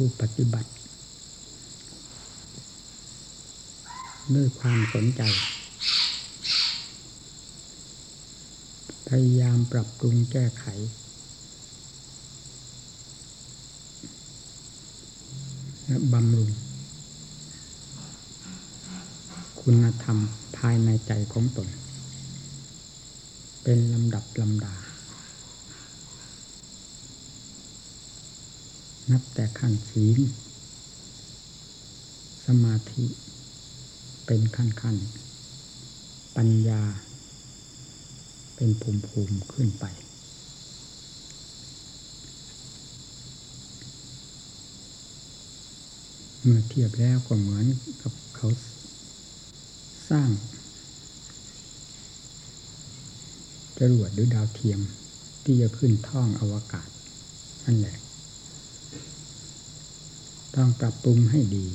ผู้ปฏิบัติ ด้วยความสนใจ พยายามปรับปรุงแก้ไข และบำรุง คุณธรรมภายในใจของตน เป็นลำดับลำดา นับแต่ขั้นศีลสมาธิเป็นขั้นขั้นปัญญา เป็นภูมิภูมิขึ้นไป เมื่อเทียบแล้วก็เหมือนกับเขาสร้างจรวดหรือดาวเทียมที่จะขึ้นท่องอวกาศนั่นแหละ ต้องปรับปรุงให้ดี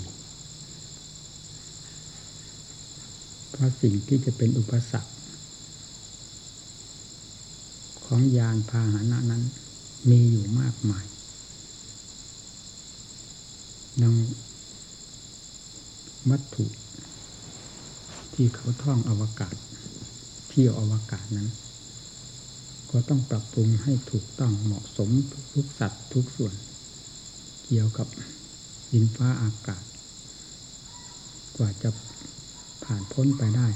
เพราะสิ่งที่จะเป็นอุปสรรค ของยานพาหนะนั้น มีอยู่มากมายดังวัตถุ ที่เขาท่องอวกาศ เที่ยวอวกาศนั้น ก็ต้องปรับปรุงให้ถูกต้องเหมาะสมทุกสัตว์ทุกส่วน เกี่ยวกับ ดินฟ้าอากาศ กว่าจะผ่านพ้นไปได้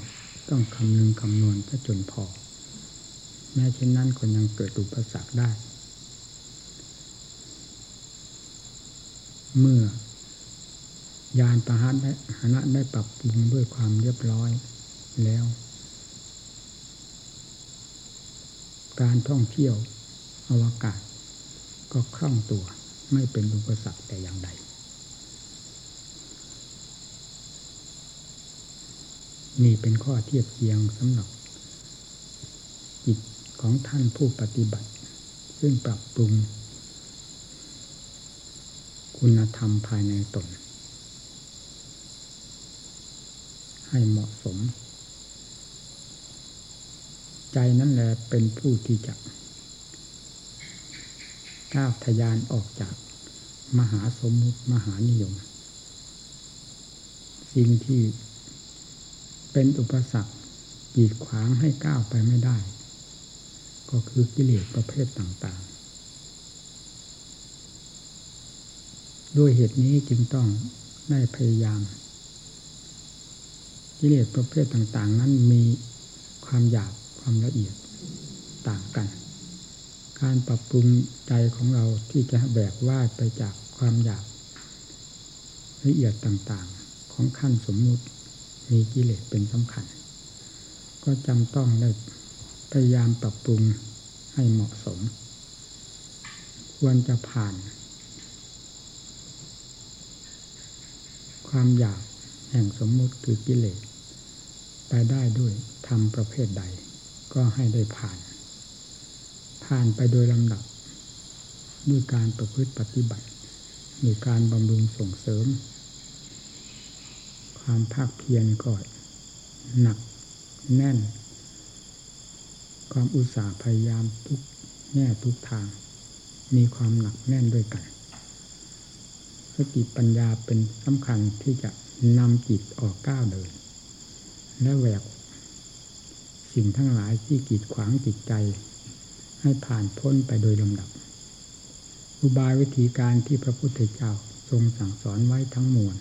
ต้องคำนึงคำนวณซะจนพอ แม้เช่นนั้นก็ยังเกิดอุปสรรคได้ เมื่อยานพาหนะได้ปรับปรุงด้วยความเรียบร้อยแล้ว การท่องเที่ยวอวกาศ ก็คล่องตัวไม่เป็นอุปสรรคแต่อย่างใด นี่เป็นข้อเทียบเทียงสำหรับจิตของท่านผู้ปฏิบัติ ซึ่งปรับปรุง คุณธรรมภายในตน ให้เหมาะสม ใจนั่นแหละเป็นผู้ที่จะก้าวทยานออกจากมหาสมมุติมหานิยม สิ่งที่ เป็นอุปสรรคกีดขวางให้ก้าวไปไม่ได้ ก็คือกิเลสประเภทต่างๆ ด้วยเหตุนี้จึงต้องได้พยายาม กิเลสประเภทต่างๆ นั้นมีความหยาบความละเอียดต่างกัน การปรับปรุงใจของเราที่จะแบกว่าไปจากความหยาบละเอียดต่างๆ ของขั้นสมมุติ มีกิเลสเป็นสำคัญ ก็จำต้องได้พยายามปรับปรุงให้เหมาะสม ควรจะผ่าน ความอยากแห่งสมมุติคือกิเลสไปได้ด้วยทำประเภทใด ก็ให้ได้ผ่าน ผ่านไปโดยลำดับด้วยการประพฤติปฏิบัติมีการบำรุงส่งเสริม ความภาคเพียรก็หนักแน่น ความอุตสาห์พยายามทุกแง่ทุกทาง มีความหนักแน่นด้วยกันสติปัญญาเป็นสำคัญที่จะนำจิตออกก้าวเดิน และแหวกสิ่งทั้งหลายที่กีดขวางจิตใจ ให้ผ่านพ้นไปโดยลำดับ อุบายวิธีการที่พระพุทธเจ้าทรงสั่งสอนไว้ทั้งมวล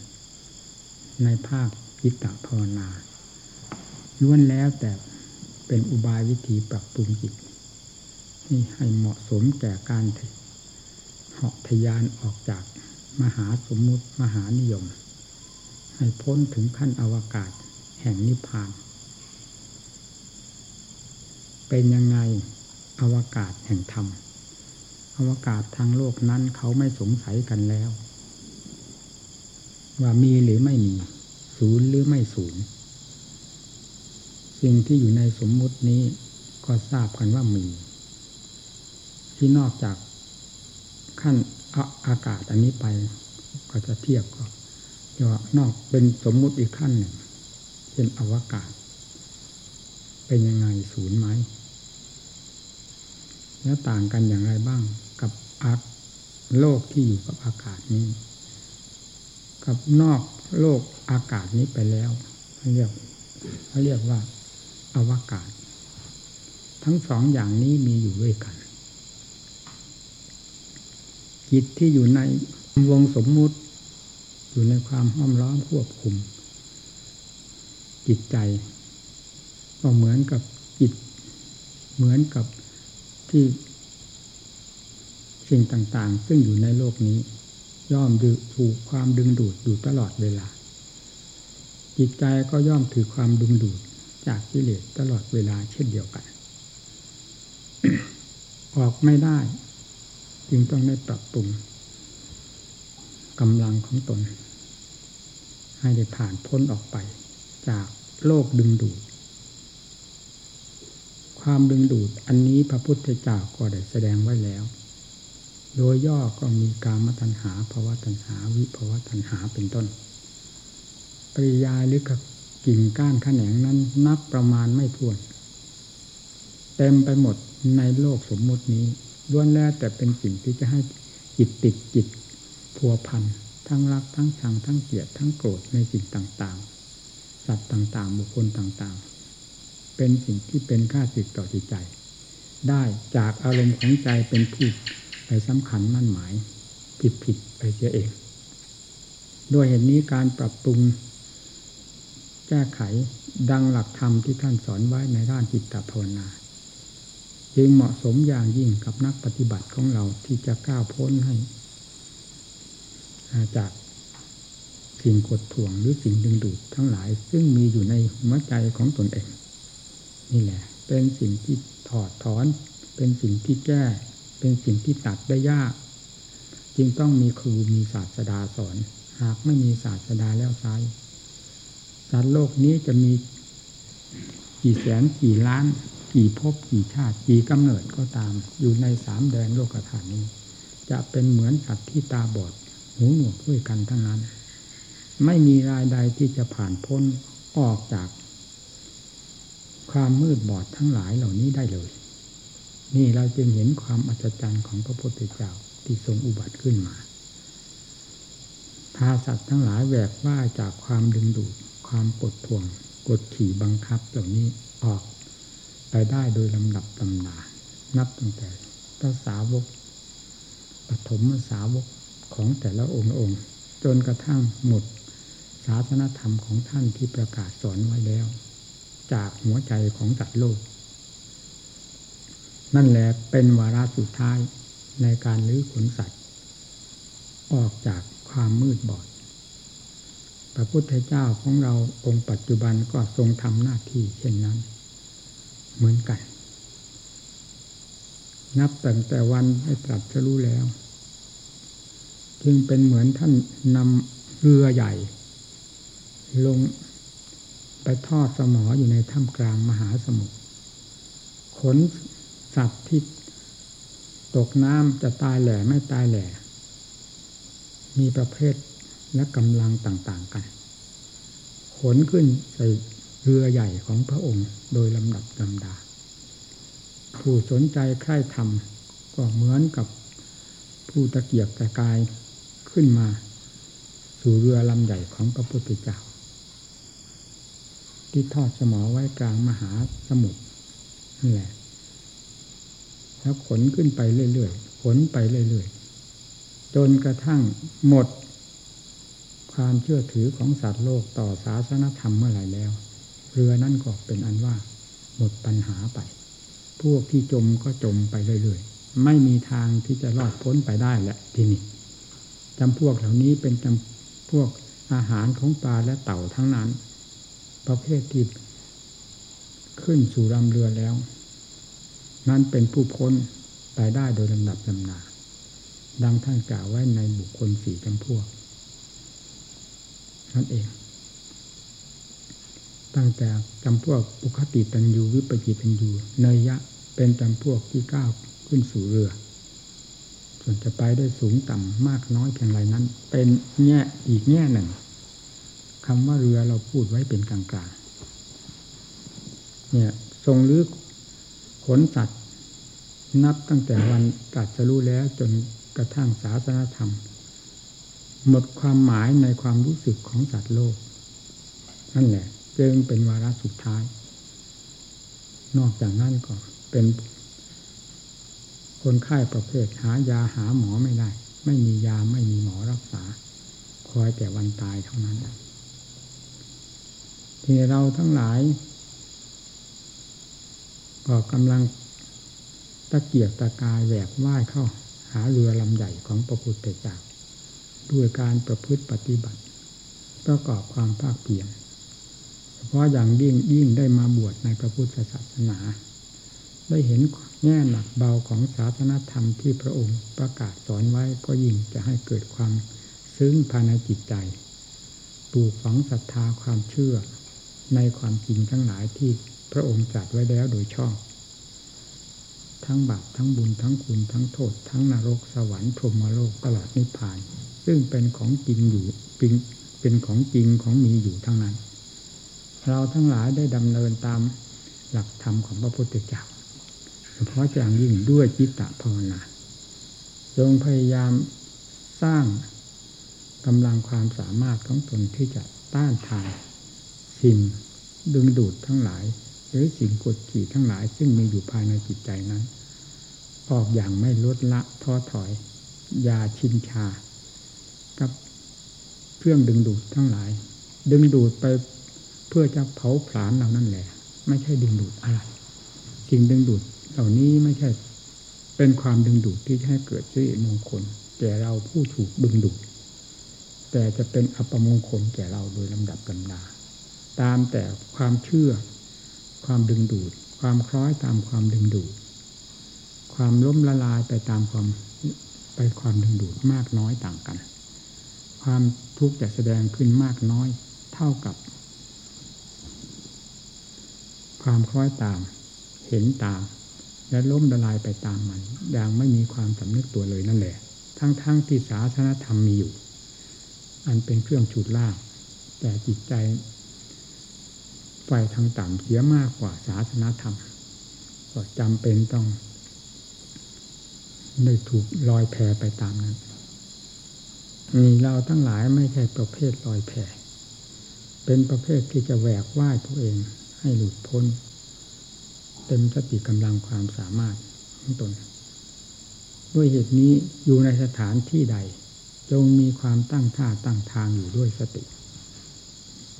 ในภาคจิตตภาวนาล้วนแล้วแต่เป็นอุบายวิธีปรับปรุงจิตนี่ให้เหมาะสมแก่การเหาะทยานออกจากมหาสมมุติมหานิยม ให้พ้นถึงขั้นอวกาศแห่งนิพพาน เป็นยังไงอวกาศแห่งธรรม อวกาศทางโลกนั้นเขาไม่สงสัยกันแล้ว ว่ามีหรือไม่มี ศูนย์หรือไม่ศูนย์ สิ่งที่อยู่ในสมมุตินี้ก็ทราบกันว่ามี ที่นอกจากขั้นอากาศอันนี้ไป ก็จะเทียบก็จะนอกเป็นสมมุติอีกขั้นหนึ่งเป็นอวกาศ เป็นยังไงศูนย์ไหมแล้วต่างกันอย่างไรบ้างกับอาโลกที่อยู่กับอากาศนี้ กับนอกโลกอากาศนี้ไปแล้วเขาเรียกเขาเรียกว่าอวกาศ ทั้งสองอย่างนี้มีอยู่ด้วยกัน จิตที่อยู่ในวงสมมุติ อยู่ในความห้อมล้อมควบคุม จิตใจ ก็เหมือนกับจิต เหมือนกับที่สิ่งต่าง ๆ ซึ่งอยู่ในโลกนี้ ย่อมดึถูกความดึงดูดอยู่ตลอดเวลา จิตใจก็ย่อมถือความดึงดูดจากกิเลสตลอดเวลาเช่นเดียวกัน ออกไม่ได้ จึงต้องได้ปรับปรุงกำลังของตน ให้ได้ผ่านพ้นออกไป จากโลกดึงดูด ความดึงดูดอันนี้พระพุทธเจ้าก็ได้แสดงไว้แล้ว โดยย่อก็มีกามตัณหาภาวะตัณหา วิภาวะตัณหาเป็นต้น ปริยายหรือกับกิ่งก้านขแขนงนั้นนับประมาณไม่ถ้วน เต็มไปหมดในโลกสมมุตินี้ล้วนแล้วแต่เป็นสิ่งที่จะให้จิตติดจิตพัวพันทั้งรักทั้งชังทั้งเกลียดทั้งโกรธในสิ่งต่างๆ สัตว์ต่างๆ บุคคลต่างๆ เป็นสิ่งที่เป็นค่าสึกต่อจิตใจ ได้จากอารมณ์ของใจเป็นผู้ ไปสำคัญมั่นหมาย ผิดผิดไปเสียเอง ด้วยเหตุนนี้การปรับปรุง แก้ไขดังหลักธรรมที่ท่านสอนไว้ในด้านจิตตภาวนาจึงเหมาะสมอย่างยิ่งกับนักปฏิบัติของเราที่จะก้าวพ้นให้จากสิ่งกดถ่วงหรือสิ่งดึงดูดทั้งหลาย ซึ่งมีอยู่ในหัวใจของตนเอง นี่แหละ เป็นสิ่งที่ถอดถอน เป็นสิ่งที่แก้ เป็นสิ่งที่ตัดได้ยาก จึงต้องมีครูมีศาสดาสอน หากไม่มีศาสดาแล้วไซสัตว์โลกนี้จะมีกี่แสนกี่ล้าน กี่ภพกี่ชาติ กี่กำเนิดก็ตาม อยู่ในสามแดนโลกฐานนี้ จะเป็นเหมือนสัตว์ที่ตาบอด หูหนวกด้วยกันทั้งนั้น ไม่มีรายใดที่จะผ่านพ้นออกจาก ความมืดบอดทั้งหลายเหล่านี้ได้เลย นี่เราจึงเห็นความอัศจรรย์ของพระพุทธเจ้าที่ทรงอุบัติขึ้นมา พาสัตว์ทั้งหลายแหวกว่าจากความดึงดูด ความกดท่วง กดขี่บังคับเหล่านี้ออก ไปได้โดยลำดับลำนา นับตั้งแต่พระสาวกปฐมสาวกของแต่ละองค์องค์ จนกระทั่งหมดศาสนธรรมของท่านที่ประกาศสอนไว้แล้ว จากหัวใจของสัตว์โลก นั่นแหละเป็นวาระสุดท้ายในการลื้อขนสัตว์ ออกจากความมืดบอด พระพุทธเจ้าของเราองค์ปัจจุบันก็ทรงทำหน้าที่เช่นนั้น เหมือนกัน นับตั้งแต่วันให้ตรัสรู้แล้ว จึงเป็นเหมือนท่านนำเรือใหญ่ ลงไปทอดสมออยู่ในถ้ำกลางมหาสมุทรขน สัตว์ที่ตกน้ำจะตายแหล่ไม่ตายแหล่ มีประเภทและกำลังต่าง ๆ กัน ขนขึ้นใส่เรือใหญ่ของพระองค์โดยลำดับลำดา ผู้สนใจใคร่ทำก็เหมือนกับผู้ตะเกียบตะกายขึ้นมาสู่เรือลำใหญ่ของพระพุทธเจ้า ที่ทอดสมอไว้กลางมหาสมุทรนั่นแหละ แล้วขนขึ้นไปเรื่อยๆขนไปเรื่อยๆจนกระทั่งหมด ความเชื่อถือของสัตว์โลกต่อศาสนธรรมเมื่อไหร่แล้ว เรือนั่นก็เป็นอันว่า หมดปัญหาไป พวกที่จมก็จมไปเรื่อยๆ ไม่มีทางที่จะรอดพ้นไปได้แหละทีนี้จำพวกเหล่านี้เป็นจำพวกอาหารของปลาและเต่าทั้งนั้น ประเภทที่ขึ้นสู่ลำเรือแล้ว นั่นเป็นผู้พ้นไปได้โดยลำดับลำนา ดังท่านกล่าวไว้ในบุคคลสี่จำพวก นั่นเอง ตั้งแต่จำพวกอุคติตันยูวิปจิตันยูเนยยะเป็นจำพวกที่ก้าวขึ้นสู่เรือ ส่วนจะไปได้สูงต่ำมากน้อยเพียงไรนั้น เป็นแง่อีกแง่หนึ่งคำว่าเรือเราพูดไว้เป็นกลางๆเนี่ยทรงลึก ขนสัตว์นับตั้งแต่วันตัดจะรู้แล้วจนกระทั่งศาสนธรรม หมดความหมายในความรู้สึกของสัตว์โลก นั่นแหละ จึงเป็นวาระสุดท้าย นอกจากนั้นก็เป็น คนไข้ประเภทหายาหาหมอไม่ได้ ไม่มียาไม่มีหมอรักษา คอยแต่วันตายเท่านั้นที่เราทั้งหลาย ก็กำลังตะเกียกตะกายแหวกว่ายเข้า หาเรือลำใหญ่ของพระพุทธเจ้าด้วยการประพฤติปฏิบัติ ประกอบความภาคเพียรเฉพาะอย่างยิ่งยิ่งได้มาบวชในพระพุทธศาสนา ได้เห็นแง่หนักเบาของศาสนธรรมที่พระองค์ประกาศสอนไว้ก็ยิ่งจะให้เกิดความซึ้งภายในจิตใจปลูกฝังศรัทธาความเชื่อในความจริงทั้งหลายที่ พระองค์จัดไว้แล้วโดยชอบ ทั้งบาปทั้งบุญทั้งคุณทั้งโทษ ทั้งนรกสวรรค์พรหมโลกตลอดนิพพาน ซึ่งเป็นของจริงอยู่เป็นเป็นของจริงของมีอยู่ทั้งนั้น เราทั้งหลายได้ดำเนินตามหลักธรรมของพระพุทธเจ้าเฉพาะอย่างยิ่งด้วยจิตตภาวนาจงพยายามสร้างกำลังความสามารถของตนที่จะต้านทานสิ่งดึงดูดทั้งหลาย รือสิ่งกดขี่ทั้งหลาย ซึ่งมีอยู่ภายในจิตใจนั้น ออกอย่างไม่ลดละท้อถอยยาชินชา กับเครื่องดึงดูดทั้งหลาย ดึงดูดไปเพื่อจะเผาผลาญเรานั่นแหละ ไม่ใช่ดึงดูดอะไรสิ่งดึงดูดเหล่านี้ไม่ใช่เป็นความดึงดูดที่ให้เกิดสิริมงคลแก่เราผู้ถูกดึงดูดแต่จะเป็นอัปมงคลแก่เราโดยลำดับลำดาตามแต่ความเชื่อ ความดึงดูด ความคล้อยตามความดึงดูด ความล้มละลายไปตามความไปความดึงดูดมากน้อยต่างกัน ความทุกข์จะแสดงขึ้นมากน้อยเท่ากับ ความคล้อยตาม เห็นตาม และล้มละลายไปตามมัน อย่างไม่มีความสำนึกตัวเลยนั่นแหละ ทั้งๆทที่ศาสนธรรมมีอยู่ อันเป็นเครื่องฉุดลากแต่จิตใจ ไฟทางต่ำเสียมากกว่าศาสนาธรรม ก็จำเป็นต้องได้ถูกลอยแพไปตามนั้นนี่เราทั้งหลายไม่ใช่ประเภทลอยแพเป็นประเภทที่จะแหวกว่ายตัวเองให้หลุดพ้น เต็มสติกำลังความสามารถของตนด้วยเหตุนี้อยู่ในสถานที่ใด จงมีความตั้งท่าตั้งทางอยู่ด้วยสติ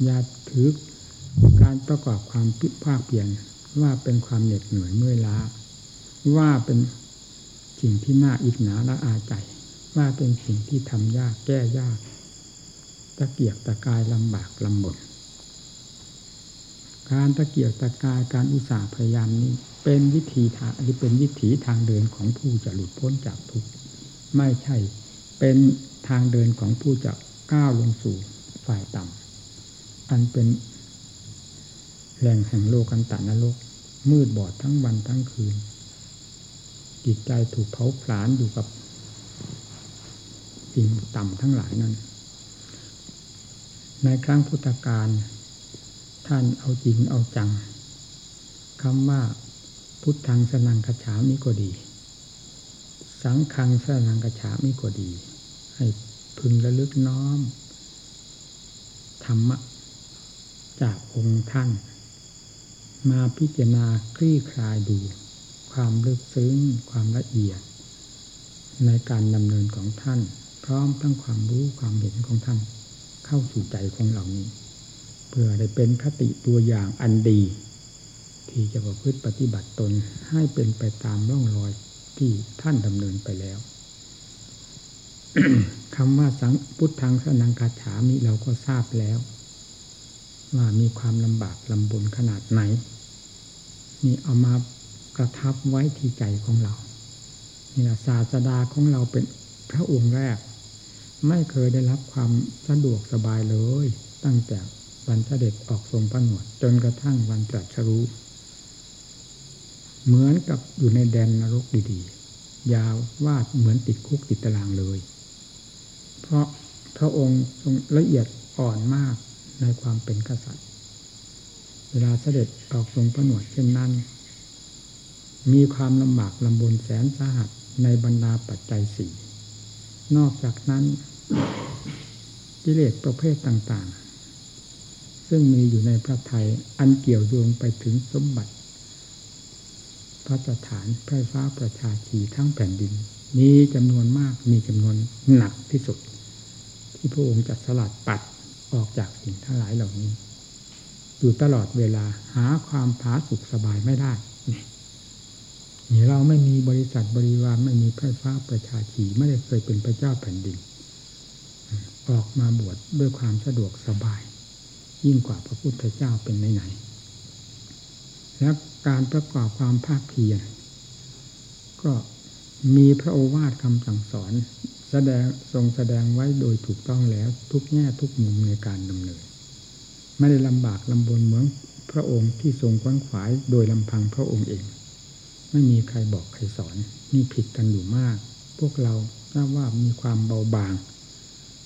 อย่าถือ การประกอบความพิภาคเปลี่ยนว่าเป็นความเหน็ดเหนื่อยเมื่อยล้า ว่าเป็นสิ่งที่น่าอิจฉาละอาใจ ว่าเป็นสิ่งที่ทำยากแก้ยากตะเกียกตะกายลำบากลำบนการตะเกียกตะกายการอุตสาห์พยายามนี้ เป็นวิธีทางหรือเป็นวิถีทางเดินของผู้จะหลุดพ้นจากทุกข์ไม่ใช่ เป็นทางเดินของผู้จะก้าวลงสู่ฝ่ายต่ำอันเป็น แหล่งแห่งโลกันตานรกมืดบอดทั้งวันทั้งคืน จิตใจถูกเผาผลาญอยู่กับสิ่งต่ำทั้งหลายนั้น ในครั้งพุทธกาลท่านเอาจริงเอาจังคำว่าพุทธังสนังกระฉามิก็ดี สังฆังสนังกระฉามิก็ดี ให้พึงระลึกน้อม ธรรมะ จากองค์ท่าน มาพิจารณาคลี่คลายดู ความลึกซึ้ง ความละเอียด ในการดำเนินของท่าน พร้อมทั้งความรู้ความเห็นของท่าน เข้าสู่ใจของเหล่านี้ เพื่อได้เป็นคติตัวอย่างอันดี ที่จะประพฤติปฏิบัติตนให้เป็นไปตามร่องรอยที่ท่านดำเนินไปแล้วคำว่าสังพุทธังสนังคาถามิเราก็ทราบแล้ว ว่ามีความลำบากลำบนขนาดไหน นี่เอามากระทับไว้ที่ใจของเรานี่แหละศาสดาของเราเป็นพระองค์แรก ไม่เคยได้รับความสะดวกสบายเลย ตั้งแต่วันเสด็จออกทรงพระหนวดจนกระทั่งวันตรัสรู้ เหมือนกับอยู่ในแดนนรกดีๆ ยาววาดเหมือนติดคุกติดตารางเลย เพราะพระองค์ทรงละเอียดอ่อนมากในความเป็นกษัตริย์ เวลาเสด็จออกทรงพระหนวดเช่นนั้น มีความลำบากลำบนแสนสาหัสในบรรดาปัจจัยสี่นอกจากนั้นกิเลสประเภทต่างๆ ซึ่งมีอยู่ในพระไทยอันเกี่ยวโยงไปถึงสมบัติ พระสถานพระฟ้าประชาชีทั้งแผ่นดิน มีจำนวนมากมีจำนวนหนักที่สุด ที่พระองค์จะสลัดปัดออกจากสิ่งทั้งหลายเหล่านี้ อยู่ตลอดเวลาหาความผาสุกสบายไม่ได้นี่เราไม่มีบริษัทบริวารไม่มีพระฟ้าประชาชีไม่ได้เคยเป็นพระเจ้าแผ่นดิน ออกมาบวชดด้วยความสะดวกสบาย ยิ่งกว่าพระพุทธเจ้าเป็นไหนๆและการประกอบความภาคเพียรก็มีพระโอวาทคำสั่งสอน แสดงทรงแสดงไว้โดยถูกต้องแล้วทุกแง่ทุกมุมในการดำเนิน ไม่ได้ลำบากลำบนเหมือนพระองค์ที่ทรงควนขวายโดยลำพังพระองค์เอง ไม่มีใครบอกใครสอนนี่ผิดกันอยู่มาก พวกเราทราบว่ามีความเบาบาง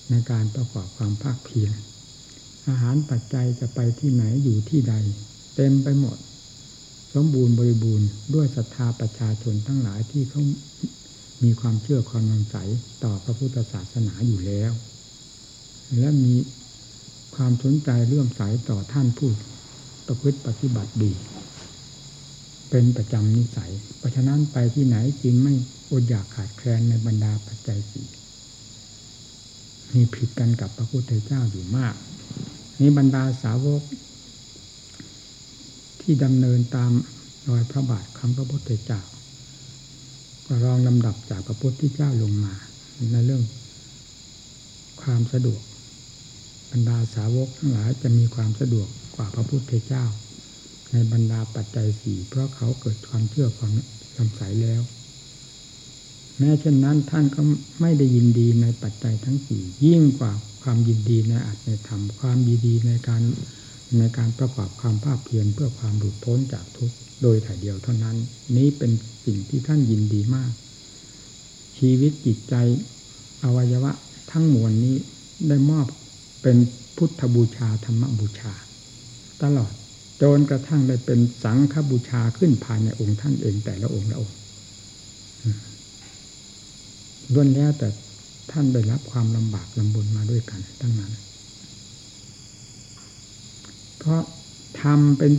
ในการประกอบความภาคเพียรอาหารปัจจัยจะไปที่ไหนอยู่ที่ใด เต็มไปหมด สมบูรณ์บริบูรณ์ด้วยศรัทธาประชาชนทั้งหลายที่เขามีความเชื่อความมั่นใจต่อพระพุทธศาสนาอยู่แล้ว และมี ความสนใจเลื่อมใสต่อท่านผู้ประพฤติปฏิบัติดี เป็นประจำนิสัย เพราะฉะนั้นไปที่ไหนจึงไม่อดอยากขาดแคลนในบรรดาปัจจัยสี่มีผิดกันกับพระพุทธเจ้าอยู่มาก นี้บรรดาสาวก ที่ดำเนินตามรอยพระบาทของพระพุทธเจ้าก็รองลำดับจากพระพุทธเจ้าลงมา ในเรื่องความสะดวก บรรดาสาวกทั้งหลายจะมีความสะดวกกว่าพระพุทธเจ้า ในบรรดาปัจจัยสี่เพราะเขาเกิดความเชื่อความลำใสแล้ว แม้เช่นนั้นท่านก็ไม่ได้ยินดีในปัจจัยทั้งสี่ยิ่งกว่าความยินดีในอัตในธรรม ความยินดีในการในการประกอบความภาคเพียรเพื่อความหลุดพ้นจากทุกข์โดยถ่ายเดียวเท่านั้น นี้เป็นสิ่งที่ท่านยินดีมาก ชีวิตจิตใจอวัยวะทั้งมวลนี้ได้มอบ เป็นพุทธบูชาธรรมบูชา ตลอดจนกระทั่งได้เป็นสังฆบูชาขึ้นภายในองค์ท่านเองแต่ละองค์ละองค์ล้วนแล้วแต่ท่านได้รับความลำบากลำบนมาด้วยกันทั้งนั้น เพราะทำเป็น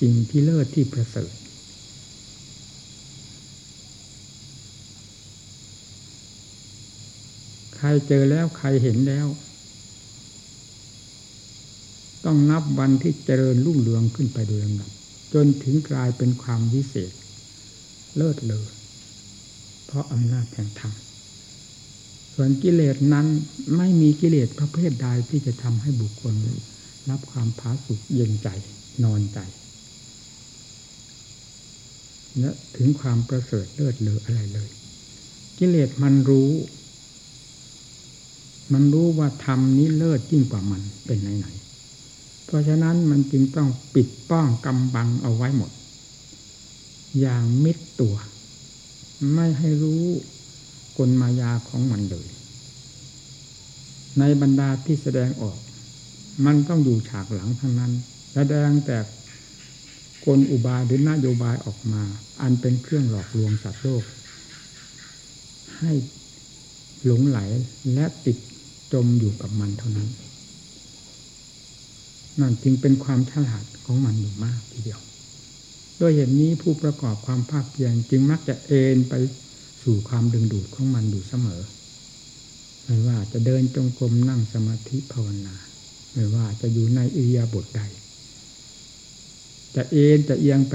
สิ่งที่เลิศที่ประเสริฐใครเจอแล้วใครเห็นแล้ว ต้องนับวันที่เจริญรุ่งเรืองขึ้นไปโดยลำดับจนถึงกลายเป็นความวิเศษ เลิศเลยเพราะอำนาจแห่งธรรมส่วนกิเลสนั้นไม่มีกิเลสประเภทใดที่จะทำให้บุคคลรับความผาสุกเย็นใจนอนใจและถึงความประเสริฐเลิศเลออะไรเลย กิเลสมันรู้ มันรู้ว่าธรรมนี้เลิศยิ่งกว่ามันเป็นไหนไหน เพราะฉะนั้นมันจึงต้องปิดป้องกำบังเอาไว้หมด อย่างมิดตัว ไม่ให้รู้กลมายาของมันเลย ในบรรดาที่แสดงออก มันต้องอยู่ฉากหลังทั้งนั้น แสดงแต่กลอุบายหรือนโยบายออกมา อันเป็นเครื่องหลอกลวงสัตว์โลก ให้หลงไหลและติดจมอยู่กับมันเท่านั้น นั่นจึงเป็นความฉลาดของมันอยู่มากทีเดียว ด้วยเหตุนี้ผู้ประกอบความภาคเพียรจึงมักจะเอนไปสู่ความดึงดูดของมันอยู่เสมอ ไม่ว่าจะเดินจงกรมนั่งสมาธิภาวนา ไม่ว่าจะอยู่ในอิริยาบถใด จะเอนจะเอียงไป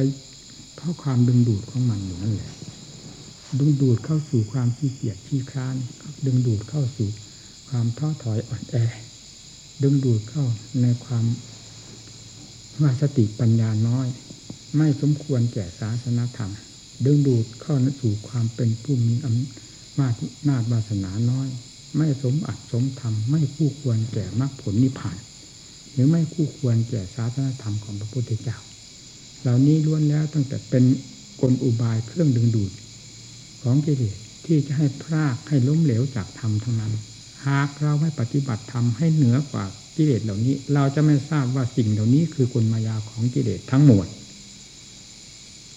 เพราะความดึงดูดของมันอยู่นั่นแหละดึงดูดเข้าสู่ความขี้เกียจขี้คร้าน ดึงดูดเข้าสู่ความท้อถอยอ่อนแอ ดึงดูดเข้าในความ ว่าสติปัญญาน้อย ไม่สมควรแก่ศาสนธรรมดึงดูดเข้าสู่ความเป็นผู้มีอำนาจนาจวาสนาน้อย ไม่สมอัดสมธรรมไม่คู่ควรแก่มรรคผลนิพพาน หรือไม่คู่ควรแก่ศาสนธรรมของพระพุทธเจ้า เหล่านี้ล้วนแล้วตั้งแต่เป็นกลอุบายเครื่องดึงดูด ของกิเลสที่จะให้พรากให้ล้มเหลวจากธรรมทั้งนั้น หากเราไม่ปฏิบัติธรรมให้เหนือกว่า กิเลสเหล่านี้ เราจะไม่ทราบว่าสิ่งเหล่านี้คือกลมายาของกิเลสทั้งหมด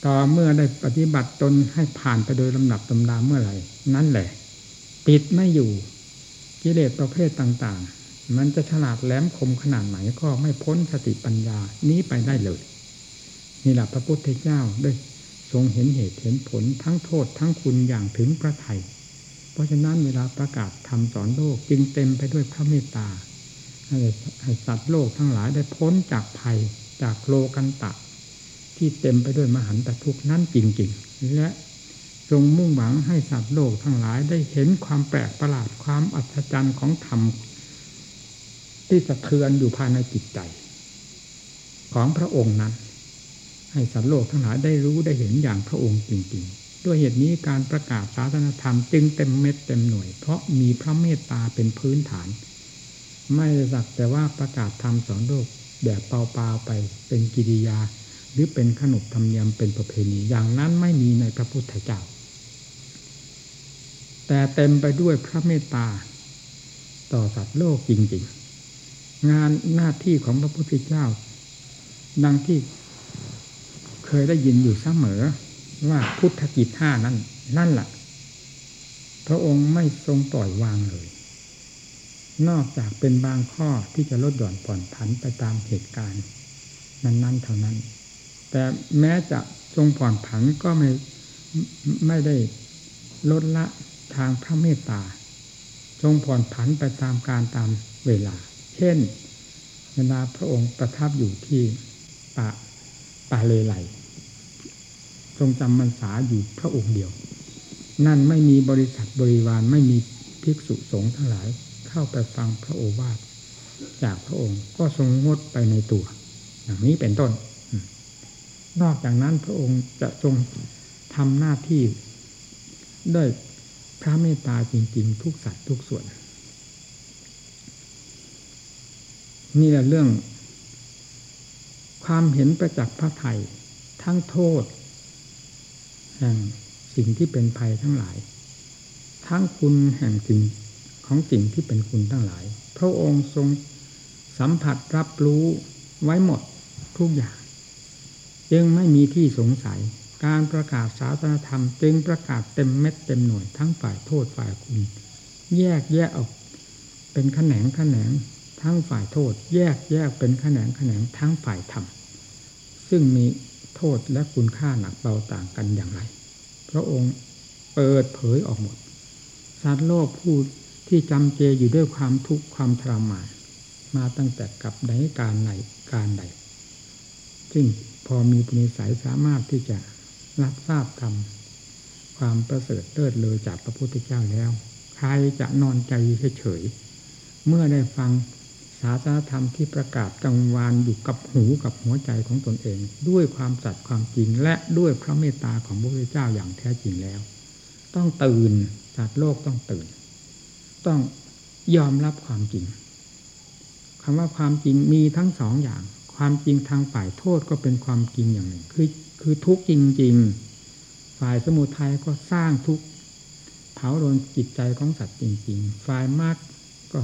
ต่อเมื่อได้ปฏิบัติตนให้ผ่านไปโดยลำดับตำดาเมื่อไหร่ นั่นแหละ ปิดไม่อยู่กิเลสประเภทต่างๆ มันจะฉลาดแหลมคมขนาดไหนก็ไม่พ้นสติปัญญานี้ไปได้เลยนี่แหละพระพุทธเจ้าได้ทรงเห็นเหตุเห็นผลทั้งโทษทั้งคุณอย่างถึงพระไทย เพราะฉะนั้นเวลาประกาศทำสอนโลกจึงเต็มไปด้วยพระเมตตา ให้สัตว์โลกทั้งหลายได้พ้นจากภัยจากโลกันตะ ที่เต็มไปด้วยมหันตทุกข์นั่นจริง ๆ และทรงมุ่งหวังให้สัตว์โลกทั้งหลายได้เห็นความแปลกประหลาดความอัศจรรย์ของธรรม ที่สะเทือนอยู่ภายในจิตใจ ของพระองค์นั้น ให้สัตว์โลกทั้งหลายได้รู้ได้เห็นอย่างพระองค์จริง ๆ ด้วยเหตุนี้การประกาศศาสนธรรมจึงเต็มเม็ดเต็มหน่วย เพราะมีพระเมตตาเป็นพื้นฐาน ไม่สักแต่ว่าประกาศธรรมสอนโลกแบบเปล่าๆไปเป็นกิริยา หรือเป็นขนบธรรมเนียมเป็นประเพณีอย่างนั้นไม่มีในพระพุทธเจ้า แต่เต็มไปด้วยพระเมตตา ต่อสัตว์โลกจริง ๆ งานหน้าที่ของพระพุทธเจ้า ดังที่เคยได้ยินอยู่เสมอว่าพุทธกิจห้านั้น นั่นแหละพระองค์ไม่ทรงปล่อยวางเลย นอกจากเป็นบางข้อที่จะลดหย่อนผ่อนผันไปตามเหตุการณ์ นั้นๆเท่านั้น แต่แม้จะทรงผ่อนผันก็ไม่ไม่ได้ลดละทางพระเมตตา ทรงผ่อนผันไปตามการตามเวลา เช่นเวลาพระองค์ประทับอยู่ที่ป่าป่าเลไลทรงจำมันษาอยู่พระองค์เดียว นั่นไม่มีบริษัทบริวารไม่มีภิกษุสงฆ์ทั้งหลาย เข้าไปฟังพระโอวาทจากพระองค์ก็ทรงงดไปในตัว อย่างนี้เป็นต้น นอกจากนั้นพระองค์จะทรงทำหน้าที่ด้วยพระเมตตาจริง ๆ ทุกสัตว์ทุกส่วน นี่แหละเรื่อง ความเห็นประจักษ์พระไทยทั้งโทษแห่งสิ่งที่เป็นภัยทั้งหลาย ทั้งคุณแห่งสิ่ง ของสิ่งที่เป็นคุณทั้งหลาย พระองค์ทรงสัมผัสรับรู้ไว้หมดทุกอย่าง จึงไม่มีที่สงสัย การประกาศศาสนธรรม จึงประกาศเต็มเม็ดเต็มหน่วยทั้งฝ่ายโทษฝ่ายคุณ แยกแยกออกเป็นแขนงแขนงทั้งฝ่ายโทษ แยกแยกเป็นแขนงแขนงทั้งฝ่ายธรรม ซึ่งมีโทษและคุณค่าหนักเบาต่างกันอย่างไร พระองค์เปิดเผยออกหมดสัตว์โลกพูด ที่จำเจอยู่ด้วยความทุกข์ความทรมานมาตั้งแต่กับใดการไหนการใด ซึ่งพอมีปณิสัยสามารถที่จะรับทราบธรรมความประเสริฐเลิศเลยจากพระพุทธเจ้าแล้ว ใครจะนอนใจเฉยเมื่อได้ฟังศาสนธรรมที่ประกาศกังวานอยู่กับหูกับหัวใจของตนเอง ด้วยความสัตย์ความจริงและด้วยพระเมตตาของพระพุทธเจ้าอย่างแท้จริงแล้ว ต้องตื่นสัตว์โลกต้องตื่น ต้องยอมรับความจริงคำว่าความจริงมีทั้งสองอย่าง ความจริงทางฝ่ายโทษก็เป็นความจริงอย่างหนึ่ง คือคือทุกจริง ๆ ฝ่ายสมุทัยก็สร้างทุกเผาโดนจิตใจของสัตว์จริง ๆ ฝ่ายมรรคก็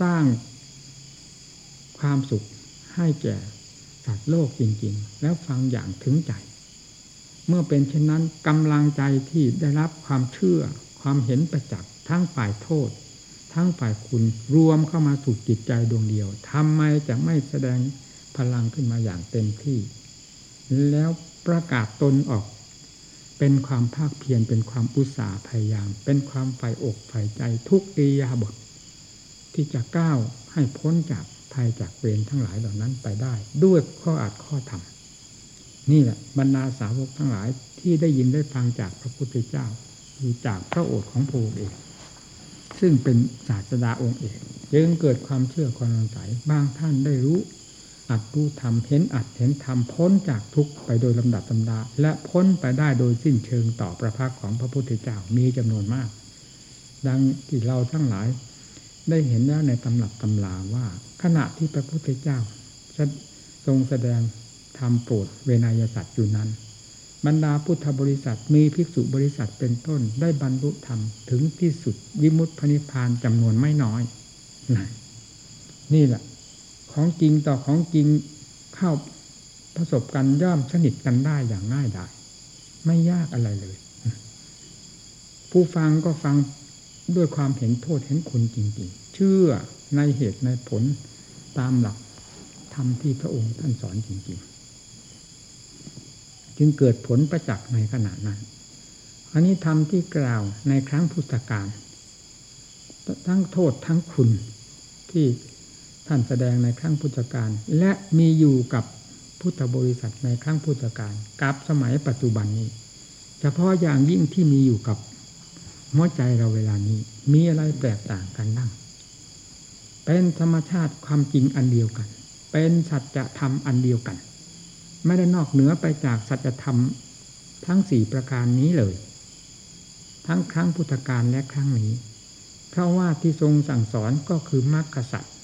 สร้างความสุขให้แก่สัตว์โลกจริง ๆ แล้วฟังอย่างถึงใจ เมื่อเป็นเช่นนั้นกำลังใจที่ได้รับความเชื่อ ความเห็นประจักษ์ทั้งฝ่ายโทษ ทั้งฝ่ายคุณรวมเข้ามาสู่จิตใจดวงเดียวทำไมจะไม่แสดงพลังขึ้นมาอย่างเต็มที่ แล้วประกาศตนออก เป็นความภาคเพียรเป็นความอุตสาห์พยายาม เป็นความฝ่ายอกฝ่ายใจทุกอิยาบท ที่จะก้าวให้พ้นจากภัยจากเวรทั้งหลายเหล่านั้นไปได้ ด้วยข้ออาจข้อธรรมนี่แหละบรรดาสาวกทั้งหลายที่ได้ยินได้ฟังจากพระพุทธเจ้าคือจากพระโอษฐ์ของพระองค์เอง ซึ่งเป็นศาสดาองค์เอกจึงเกิดความเชื่อความสงสัยบางท่านได้รู้ อัดรู้ทำเห็นอัดเห็นทำพ้นจากทุกไปโดยลำดับลำดา และพ้นไปได้โดยสิ้นเชิงต่อประพักของพระพุทธเจ้ามีจำนวนมาก ดังที่เราทั้งหลาย ได้เห็นแล้วในตำรับตำลาว่า ขณะที่พระพุทธเจ้าทรงแสดงธรรมโปรดเวนยสัตว์อยู่นั้น บรรดาพุทธบริษัทมีภิกษุบริษัทเป็นต้นได้บรรลุธรรม ถึงที่สุดวิมุตติพนิพานจำนวนไม่น้อยนนี่แหละ ของจริงต่อของจริงเข้าประสบกันย่อมสนิทกันได้อย่างง่ายดายไม่ยากอะไรเลย ผู้ฟังก็ฟังด้วยความเห็นโทษเห็นคุณจริง ๆ เชื่อในเหตุในผลตามหลักธรรมที่พระองค์ท่านสอนจริง ๆ จึงเกิดผลประจักษ์ในขณะนั้น อันนี้ธรรมที่กล่าวในครั้งพุทธกาลทั้งโทษทั้งคุณที่ท่านแสดงในครั้งพุทธกาลและมีอยู่กับพุทธบริษัทในครั้งพุทธกาลกับสมัยปัจจุบันนี้ เฉพาะอย่างยิ่งที่มีอยู่กับหัวใจเราเวลานี้ มีอะไรแตกต่างกันบ้างเป็นธรรมชาติความจริงอันเดียวกัน เป็นสัจธรรมอันเดียวกัน ไม่ได้นอกเหนือไปจากสัจธรรมทั้งสี่ประการนี้เลย ทั้งครั้งพุทธกาลและครั้งนี้ เพราะว่าที่ทรงสั่งสอนก็คือมรรคสัตว์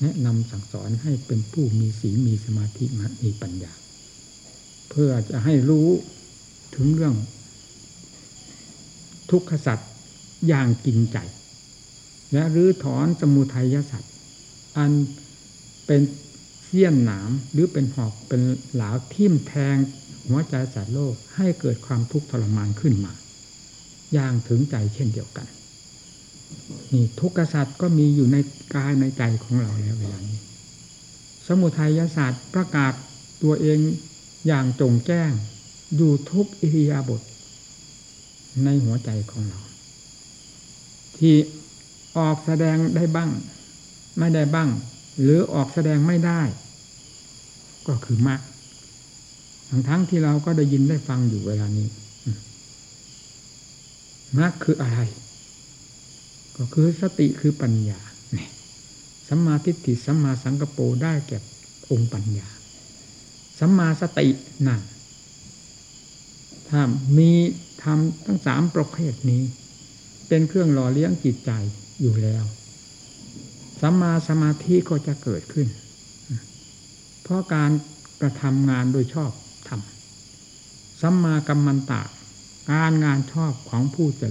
แนะนำสั่งสอนให้เป็นผู้มีศีลมีสมาธิมีปัญญา เพื่อจะให้รู้ถึงเรื่อง ทุกขสัตว์อย่างจริงใจ และรื้อถอนสมุทัยสัตว อันเป็นเสี้ยนหนามหรือเป็นหอกเป็นหลาวทิ่มแทงหัวใจสัตว์โลกให้เกิดความทุกข์ทรมานขึ้นมา อย่างถึงใจเช่นเดียวกัน นี่ทุกขศาสตร์ก็มีอยู่ในกายในใจของเราแล้วเวลานี้ สมุทัยศาสตร์ประกาศตัวเองอย่างจงแจ้ง อยู่ทุกอิริยาบถในหัวใจของเรา ที่ออกแสดงได้บ้าง ไม่ได้บ้าง หรือออกแสดงไม่ได้ ก็คือมรรคทั้งทั้งที่เราก็ได้ยินได้ฟังอยู่เวลานี้มรรคคืออะไร ก็คือสติคือปัญญาเนี่ยสัมมาทิฏฐิสัมมาสังกปรได้แก่องค์ปัญญาสัมมาสตินั่นถ้ามีทำทั้งสามประเภทนี้ เป็นเครื่องหล่อเลี้ยงจิตใจอยู่แล้ว สัมมาสมาธิก็จะเกิดขึ้น เพราะการกระทำงานโดยชอบทำสัมมากัมมันตะ การงานชอบของผู้จะ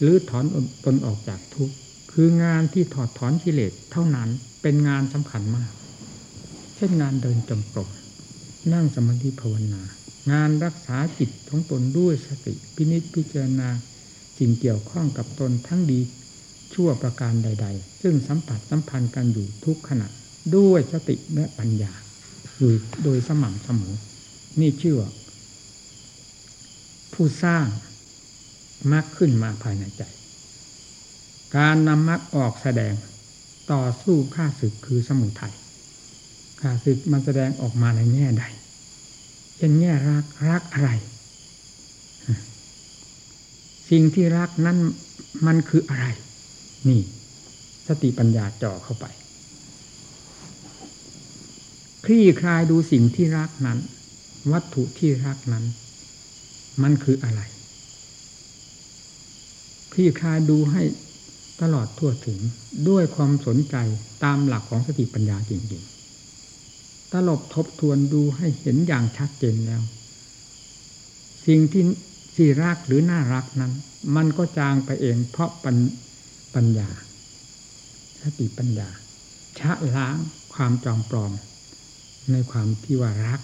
หรือถอนตนออกจากทุกข์คืองานที่ถอดถอนกิเลสเท่านั้นเป็นงานสำคัญมาก เช่นงานเดินจงกรมนั่งสมาธิภาวนา งานรักษาจิตของตนด้วยสติพินิจพิจารณาสิ่งเกี่ยวข้องกับตนทั้งดี ชั่วประการใด ๆ ซึ่งสัมผัสสัมพันธ์กันอยู่ทุกขณะด้วยสติและปัญญาอยู่โดยสม่ำเสมอ นี่ชื่อว่าผู้สร้างมรรคขึ้นมาภายในใจ การนำมรรคออกแสดงต่อสู้ข้าศึกคือสมุทัยข้าศึกมันแสดงออกมาในแง่ใด เช่นแง่รักรักอะไร สิ่งที่รักนั้นมันคืออะไร นี่ สติปัญญาจ่อเข้าไป คลี่คลายดูสิ่งที่รักนั้น วัตถุที่รักนั้น มันคืออะไร คลี่คลายดูให้ตลอดทั่วถึงด้วยความสนใจตามหลักของสติปัญญาจริงๆ ตลบทบทวนดูให้เห็นอย่างชัดเจนแล้ว สิ่งที่ที่รักหรือน่ารักนั้น มันก็จางไปเองเพราะปัญ ปัญญา สติปัญญา ชะล้างความจอมปลอม ในความที่ว่ารัก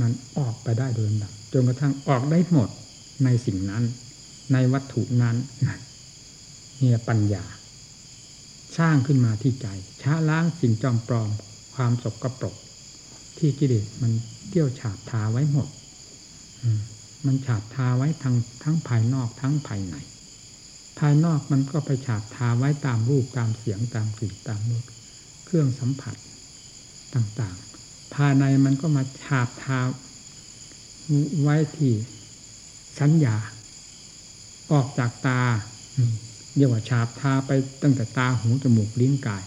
นั้นออกไปได้โดยลำดับจนกระทั่งออกได้หมดในสิ่งนั้น ในวัตถุนั้นนี่ปัญญา สร้างขึ้นมาที่ใจช้าล้างสิ่งจอมปลอม ความสกรปรกที่กิเลสมันเที่ยวฉาบทาไว้หมด มันฉาบทาไว้ทั้งทั้งภายนอกทั้งภายใน ภายนอกมันก็ไปฉาบทาไว้ตามรูปตามเสียงตามกลิ่นตามรสเครื่องสัมผัสต่างๆ ภายในมันก็มาฉาบทาไว้ที่สัญญา ออกจากตาเรียกว่าฉาบทาไปตั้งแต่ตาหูจมูกลิ้นกาย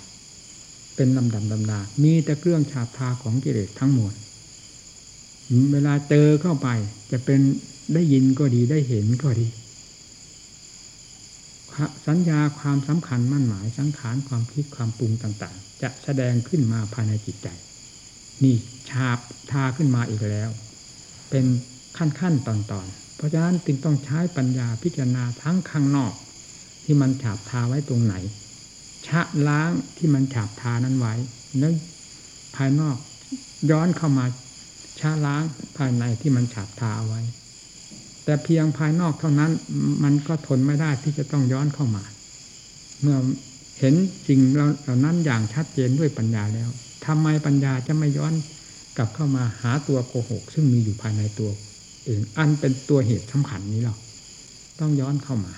เป็นลำดับลำดา มีแต่เครื่องฉาบทาของกิเลสทั้งหมด เวลาเจอเข้าไปจะเป็นได้ยินก็ดีได้เห็นก็ดี สัญญาความสำคัญมั่นหมายสังขารความคิดความปรุงต่างๆ จะแสดงขึ้นมาภายในจิตใจ นี่ฉาบทาขึ้นมาอีกแล้ว เป็นขั้นขั้นตอนตอนราะฉะนั้นจึงต้องใช้ปัญญาพิจารณาทั้งข้างนอก ที่มันฉาบทาไว้ตรงไหน ชะล้างที่มันฉาบทานั้นไว้แล้วภายนอกย้อนเข้ามาชะล้างภายในที่มันฉาบทาไว้ แต่เพียงภายนอกเท่านั้น มันก็ทนไม่ได้ที่จะต้องย้อนเข้ามา เมื่อเห็นสิ่งเหล่านั้นอย่างชัดเจนด้วยปัญญาแล้วทำไมปัญญาจะไม่ย้อนกลับเข้ามาหาตัวโกหก ซึ่งมีอยู่ภายในตัวเองอันเป็นตัวเหตุสำคัญนี้หรอกต้องย้อนเข้ามา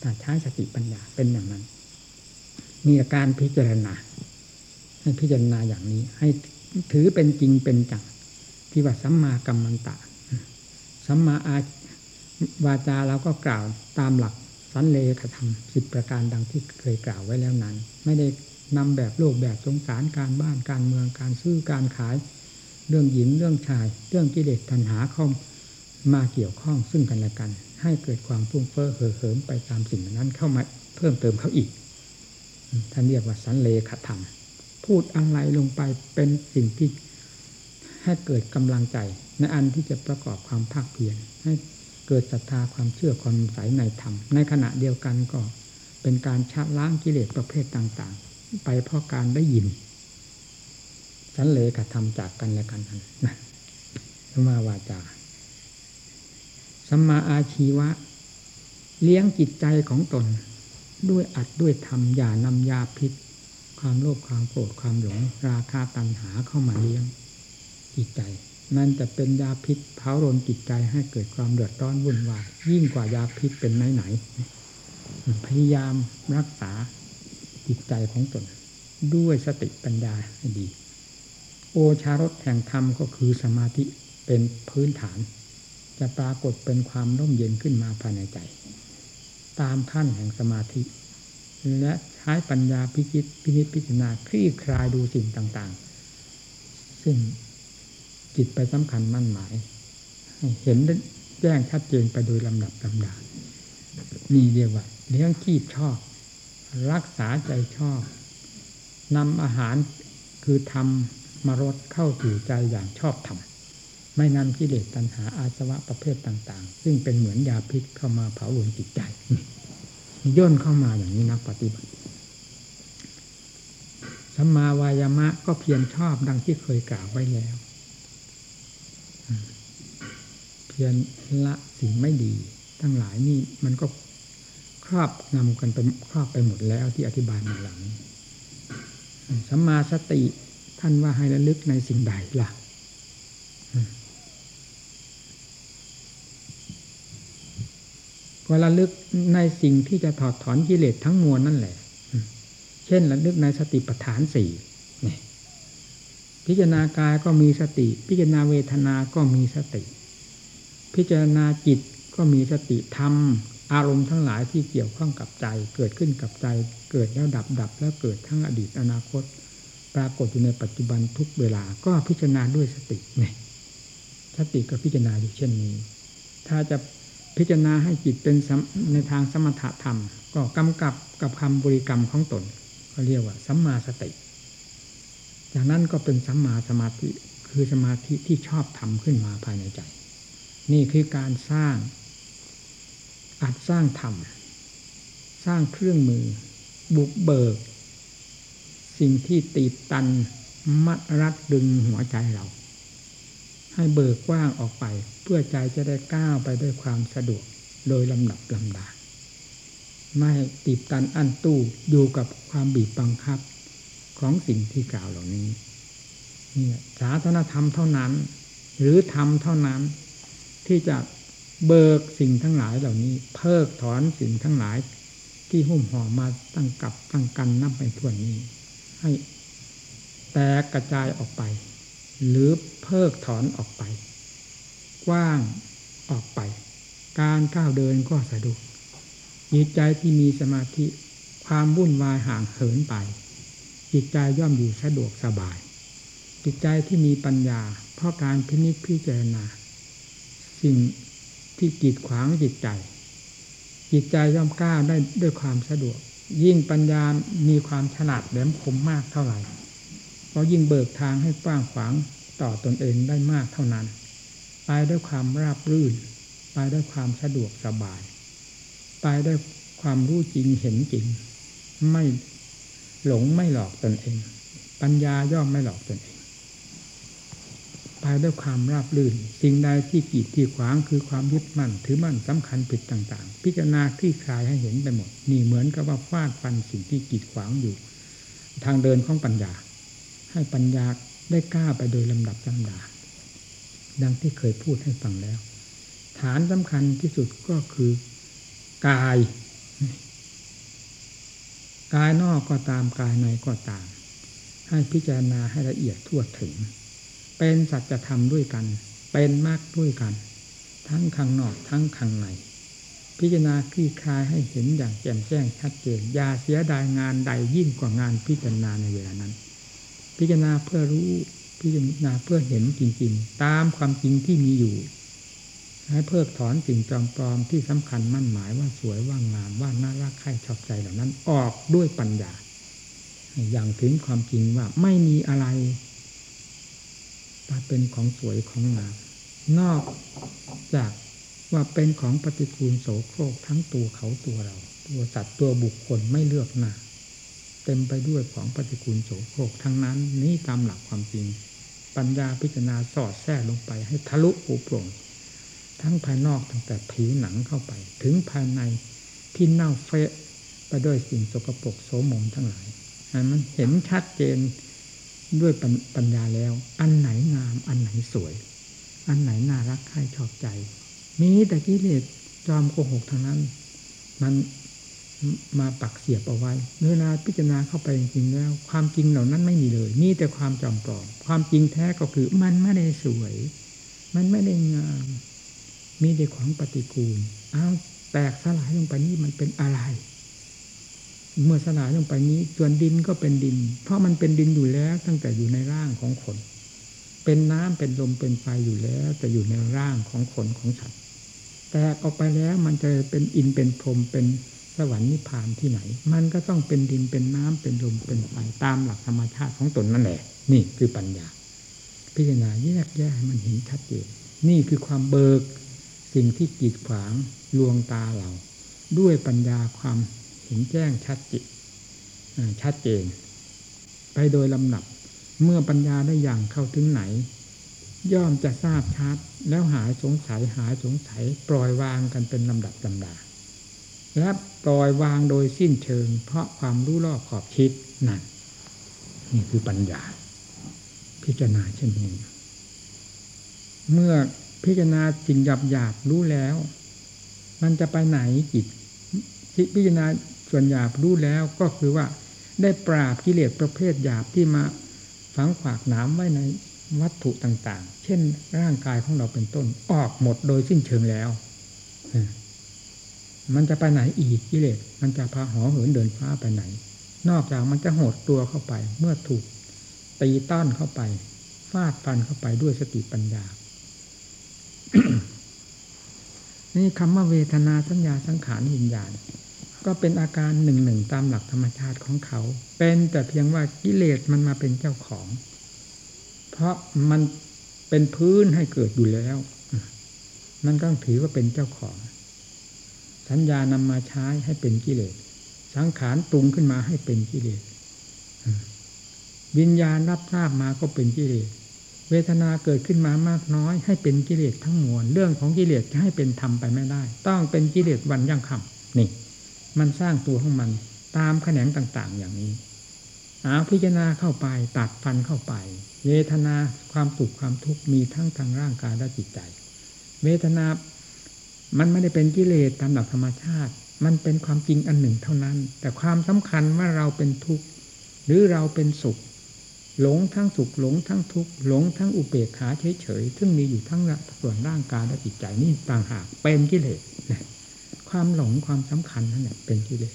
แต่ใช้สติปัญญาเป็นอย่างนั้น มีอาการพิจารณา ให้พิจารณาอย่างนี้ ให้ถือเป็นจริงเป็นจังที่ว่าสัมมากัมมันตะ สัมมาอาวาจาเราก็กล่าวตามหลักสันเลขธรรมสิบประการดังที่เคยกล่าวไว้แล้วนั้น ไม่ได้นำแบบโลกแบบสงสารการบ้านการเมืองการซื้อการขาย เรื่องหญิงเรื่องชาย เรื่องกิเลสตัณหาเข้ามาเกี่ยวข้องซึ่งกันและกัน ให้เกิดความฟุ้งเฟ้อเห่อเหิมไปตามสิ่งนั้นเข้ามาเพิ่มเติมเขาอีกท่านเรียกว่าสันเลขธรรม พูดอะไรลงไปเป็นสิ่งที่ให้เกิดกำลังใจ ในอันที่จะประกอบความภาคเพียรให้เกิดศรัทธาความเชื่อความใสในธรรม ในขณะเดียวกันก็เป็นการชะล้างกิเลสประเภทต่าง ๆ ไปเพราะการได้ยินสันเลกธรรมจากกันและกันนั้นนะสมาวาจาสัมมาอาชีวะ เลี้ยงจิตใจของตน ด้วยอัดด้วยธรรมอย่านำยาพิษ ความโลภความโกรธความหลง ราคาตัณหาเข้ามาเลี้ยงจิตใจ นั่นจะเป็นยาพิษเผารนจิตใจให้เกิดความเดือดร้อนวุ่นวายยิ่งกว่ายาพิษเป็นไหนไหนพยายามรักษาจิตใจของตนด้วยสติปัญญาให้ดี โอชารสแห่งธรรมก็คือสมาธิเป็นพื้นฐาน จะปรากฏเป็นความร่มเย็นขึ้นมาภายในใจ ตามขั้นแห่งสมาธิ และใช้ปัญญาพิจิตพินิจพิจารณาคลี่คลายดูสิ่งต่าง ๆ ซึ่ง จิตไปสำคัญมั่นหมายเห็นแจ้งชัดเจนไปโดยลำดับลำดานี่เรียกว่าเลี้ยงขีบชอบ รักษาใจชอบนำอาหารคือทำมารดเข้าสู่ใจอย่างชอบทำไม่นำกิเลสตัณหาอาสวะประเภทต่าง ๆ ซึ่งเป็นเหมือนยาพิษเข้ามาเผาหลนจิตใจย่นเข้ามาอย่างนี้นักปฏิบัติสัมมาวายามะก็เพียรชอบดังที่เคยกล่าวไว้แล้ว เพียรละสิ่งไม่ดี ทั้งหลายนี่มันก็ครอบงำกันไปครอบไปหมดแล้วที่อธิบายมาหลังสัมมาสติท่านว่าให้ระลึกในสิ่งใดล่ะก็ระลึกในสิ่งที่จะถอดถอนกิเลสทั้งมวลนั่นแหละ เช่นระลึกในสติปัฏฐานสี่ พิจารณากายก็มีสติ พิจารณาเวทนาก็มีสติ พิจารณาจิตก็มีสติธรรม อารมณ์ทั้งหลายที่เกี่ยวข้องกับใจ เกิดขึ้นกับใจ เกิดแล้วดับดับ แล้วเกิดทั้งอดีตอนาคต ปรากฏอยู่ในปัจจุบันทุกเวลาก็พิจารณาด้วยสติเนี่ยสติก็พิจารณาอยู่เช่นนี้ ถ้าจะพิจารณาให้จิตเป็นในทางสมถะธรรม ก็กำกับกับคำบริกรรมของตนก็เรียกว่าสัมมาสติ จากนั้นก็เป็นสัมมาสมาธิคือสมาธิที่ชอบทำขึ้นมาภายในใจ นี่คือการสร้างอาจสร้างธรรมสร้างเครื่องมือ บุกเบิก สิ่งที่ตีดตัน มัดรัดดึงหัวใจเรา ให้เบิกกว้างออกไป เพื่อใจจะได้ก้าวไปด้วยความสะดวกโดยลำดับลำดาไม่ติดตันอันตู้อยู่กับความบีบบังคับ ของสิ่งที่กล่าวเหล่านี้นี่ศาสนธรรมเท่านั้น หรือธรรมเท่านั้น ที่จะเบิกสิ่งทั้งหลายเหล่านี้ เพิกถอนสิ่งทั้งหลาย ที่หุ้มห่อมาตั้งกับตั้งกันนับไปทั่วนี้ ให้แตกกระจายออกไป หรือเพิกถอนออกไป กว้างออกไป การก้าวเดินก็สะดวกจิตใจที่มีสมาธิความวุ่นวายห่างเหินไป จิตใจย่อมอยู่สะดวกสบาย จิตใจที่มีปัญญา เพราะการพินิจพิจารณา สิ่งที่กีดขวางจิตใจ จิตใจย่อมกล้าได้ด้วยความสะดวก ยิ่งปัญญามีความฉลาดแหลมคมมากเท่าไหร่ก็ยิ่งเบิกทางให้กว้างขวางต่อตอนเองได้มากเท่านั้น ไปด้วยความราบรื่น ไปด้วยความสะดวกสบาย ไปด้วยความรู้จริงเห็นจริง ไม่ หลงไม่หลอกตนเอง ปัญญาย่อมไม่หลอกตนเอง ไปด้วยความราบรื่น สิ่งใดที่กีดที่ขวางคือความยึดมั่น ถือมั่นสำคัญผิดต่าง ๆ พิจารณาคลี่คลายให้เห็นไปหมด นี่เหมือนกับว่าฟาดฟันสิ่งที่กีดขวางอยู่ ทางเดินของปัญญา ให้ปัญญาได้กล้าไปโดยลำดับลำดาดังที่เคยพูดให้ฟังแล้ว ฐานสำคัญที่สุดก็คือกาย กายนอกก็ตามกายในก็ตาม ให้พิจารณาให้ละเอียดทั่วถึง เป็นสัจธรรมด้วยกัน เป็นมากด้วยกัน ทั้งข้างนอกทั้งข้างใน พิจารณาคลี่คลายให้เห็นอย่างแจ่มแจ้งชัดเจนอย่าเสียดายงานใดยิ่งกว่างานพิจารณาในเวลานั้น พิจารณาเพื่อรู้พิจารณาเพื่อเห็นจริงๆ ตามความจริงที่มีอยู่ ให้เพิกถอนสิ่งจอมปลอมที่สำคัญมั่นหมายว่าสวยว่างาม ว่าน่ารักใคร่ชอบใจเหล่านั้นออกด้วยปัญญา อย่างถึงความจริงว่าไม่มีอะไรว่าเป็นของสวยของงาม นอกจากว่าเป็นของปฏิกูลโสโครกทั้งตัวเขาตัวเรา ตัวสัตว์ตัวบุคคลไม่เลือกหน้าเต็มไปด้วยของปฏิกูลโสโครกทั้งนั้น นี้ตามหลักความจริง ปัญญาพิจารณาสอดแทรกลงไปให้ทะลุปูโปร่ง ทั้งภายนอกตั้งแต่ผิวหนังเข้าไป ถึงภายในที่เน่าเฟะไปด้วยสิ่งสกปรกโสมมทั้งหลายมันเห็นชัดเจนด้วยปัญญาแล้ว อันไหนงาม อันไหนสวย อันไหนน่ารักใครชอบใจ มีแต่กิเลสจอมโกหกทางนั้น มันมาปักเสียบเอาไว้เนื้อนาพิจารณาเข้าไปจริงๆแล้ว ความจริงเหล่านั้นไม่มีเลย มีแต่ความจอมปลอม ความจริงแท้ก็คือมันไม่ได้สวย มันไม่ได้งาม มีแต่ของปฏิกูลอ้าวแตกสลายลงไปนี่มันเป็นอะไร เมื่อสลายลงไปนี้ส่วนดินก็เป็นดิน เพราะมันเป็นดินอยู่แล้วตั้งแต่อยู่ในร่างของคน เป็นน้ำเป็นลมเป็นไฟอยู่แล้ว แต่อยู่ในร่างของคนของสัตว์แต่ออกไปแล้วมันจะเป็นอินเป็นพรมเป็นสวรรค์นิพพานที่ไหน มันก็ต้องเป็นดินเป็นน้ำเป็นลมเป็นไฟตามหลักธรรมชาติของตนนั่นแหละ นี่คือปัญญา พิจารณาแยกแยกให้มันเห็นชัดเจนนี่คือความเบิก สิ่งที่กีดขวางลวงตาเรา ด้วยปัญญาความเห็นแจ้งชัดจิตชัดเจน ไปโดยลำดับเมื่อปัญญาได้อย่างเข้าถึงไหน ย่อมจะทราบชัดแล้วหายสงสัยหายสงสัย ปล่อยวางกันเป็นลำดับลำดาและปล่อยวางโดยสิ้นเชิง เพราะความรู้รอบขอบคิดนั่นนี่คือปัญญา พิจารณาเช่นนี้ เมื่อ พิจารณาสิ่งหยาบหยาบรู้แล้ว มันจะไปไหนจิตพิจารณาส่วนหยาบรู้แล้วก็คือว่าได้ปราบกิเลสประเภทหยาบที่มาฝังขวากหนามไว้ในวัตถุต่าง ๆ เช่นร่างกายของเราเป็นต้น ออกหมดโดยสิ้นเชิงแล้ว มันจะไปไหนอีกกิเลส มันจะพาหอเหินเดินฟ้าไปไหน นอกจากมันจะหดตัวเข้าไป เมื่อถูกตีต้อนเข้าไป ฟาดฟันเข้าไปด้วยสติปัญญา นี่คำว่าเวทนาสัญญาสังขารวิญญาณ ก็เป็นอาการหนึ่งหนึ่งตามหลักธรรมชาติของเขา เป็นแต่เพียงว่ากิเลสมันมาเป็นเจ้าของ เพราะมันเป็นพื้นให้เกิดอยู่แล้วมันก็ถือว่าเป็นเจ้าของ สัญญานำมาใช้ให้เป็นกิเลส สังขารตรุงขึ้นมาให้เป็นกิเลส วิญญาณรับทราบมาก็เป็นกิเลส เวทนาเกิดขึ้นมามากน้อย ให้เป็นกิเลสทั้งมวลเรื่องของกิเลสจะให้เป็นธรรมไปไม่ได้ ต้องเป็นกิเลสวันยั่งคำนี่ มันสร้างตัวของมันตามแขนงต่างๆ อย่างนี้เอาพิจารณาเข้าไปตัดฟันเข้าไป เวทนาความสุขความทุกข์มีทั้งทางร่างกายและจิตใจ เวทนา มันไม่ได้เป็นกิเลสตามหลักธรรมชาติ มันเป็นความจริงอันหนึ่งเท่านั้น แต่ความสำคัญว่าเราเป็นทุกข์หรือเราเป็นสุข หลงทั้งสุขหลงทั้งทุกข์หลงทั้งอุเบกขาเฉยๆซึ่งมีอยู่ทั้งส่วนร่างกายและจิตใจนี่ต่างหากเป็นกิเลสความหลงความสำคัญนั่นแหละเป็นกิเลส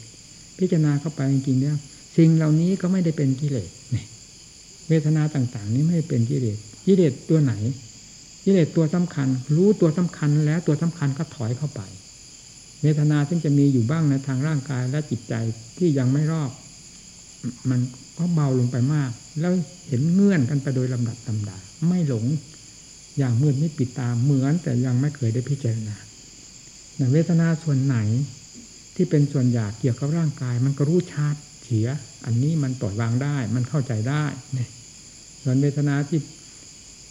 พิจารณาเข้าไปจริงๆเนี่ยสิ่งเหล่านี้ก็ไม่ได้เป็นกิเลสเนี่ยเวทนาต่าง ๆ นี้ไม่เป็นกิเลสกิเลสตัวไหนกิเลสตัวสำคัญ รู้ตัวสำคัญแล้วตัวสำคัญก็ถอยเข้าไปเวทนาซึ่งจะมีอยู่บ้างในทางร่างกายและจิตใจที่ยังไม่รอบ มัน ก็เบาลงไปมาก แล้วเห็นเงื่อนกันไปโดยลำดับตำดา ไม่หลงอย่างมืดไม่ปิดตาเหมือนแต่ยังไม่เคยได้พิจารณาเวทนาส่วนไหนที่เป็นส่วนอยากเกี่ยวกับร่างกาย มันก็รู้ชัดเฉีย อันนี้มันปล่อยวางได้ มันเข้าใจได้เนี่ยส่วนเวทนาที่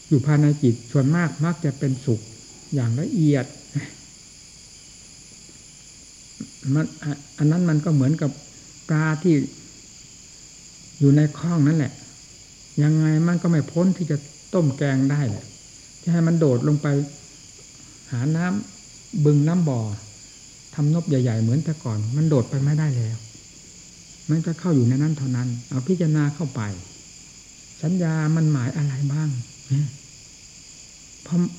อยู่ภายในจิตส่วนมากมักจะเป็นสุขอย่างละเอียดมันอันนั้นมันก็เหมือนกับปลาที่ อยู่ในคลองนั่นแหละ ยังไงมันก็ไม่พ้นที่จะต้มแกงได้แหละจะให้มันโดดลงไป หาน้ำบึงน้ำบ่อทำนบใหญ่ ๆ เหมือนแต่ก่อน มันโดดไปไม่ได้แล้ว มันก็เข้าอยู่ในนั้นเท่านั้น เอาพิจารณาเข้าไป สัญญามันหมายอะไรบ้าง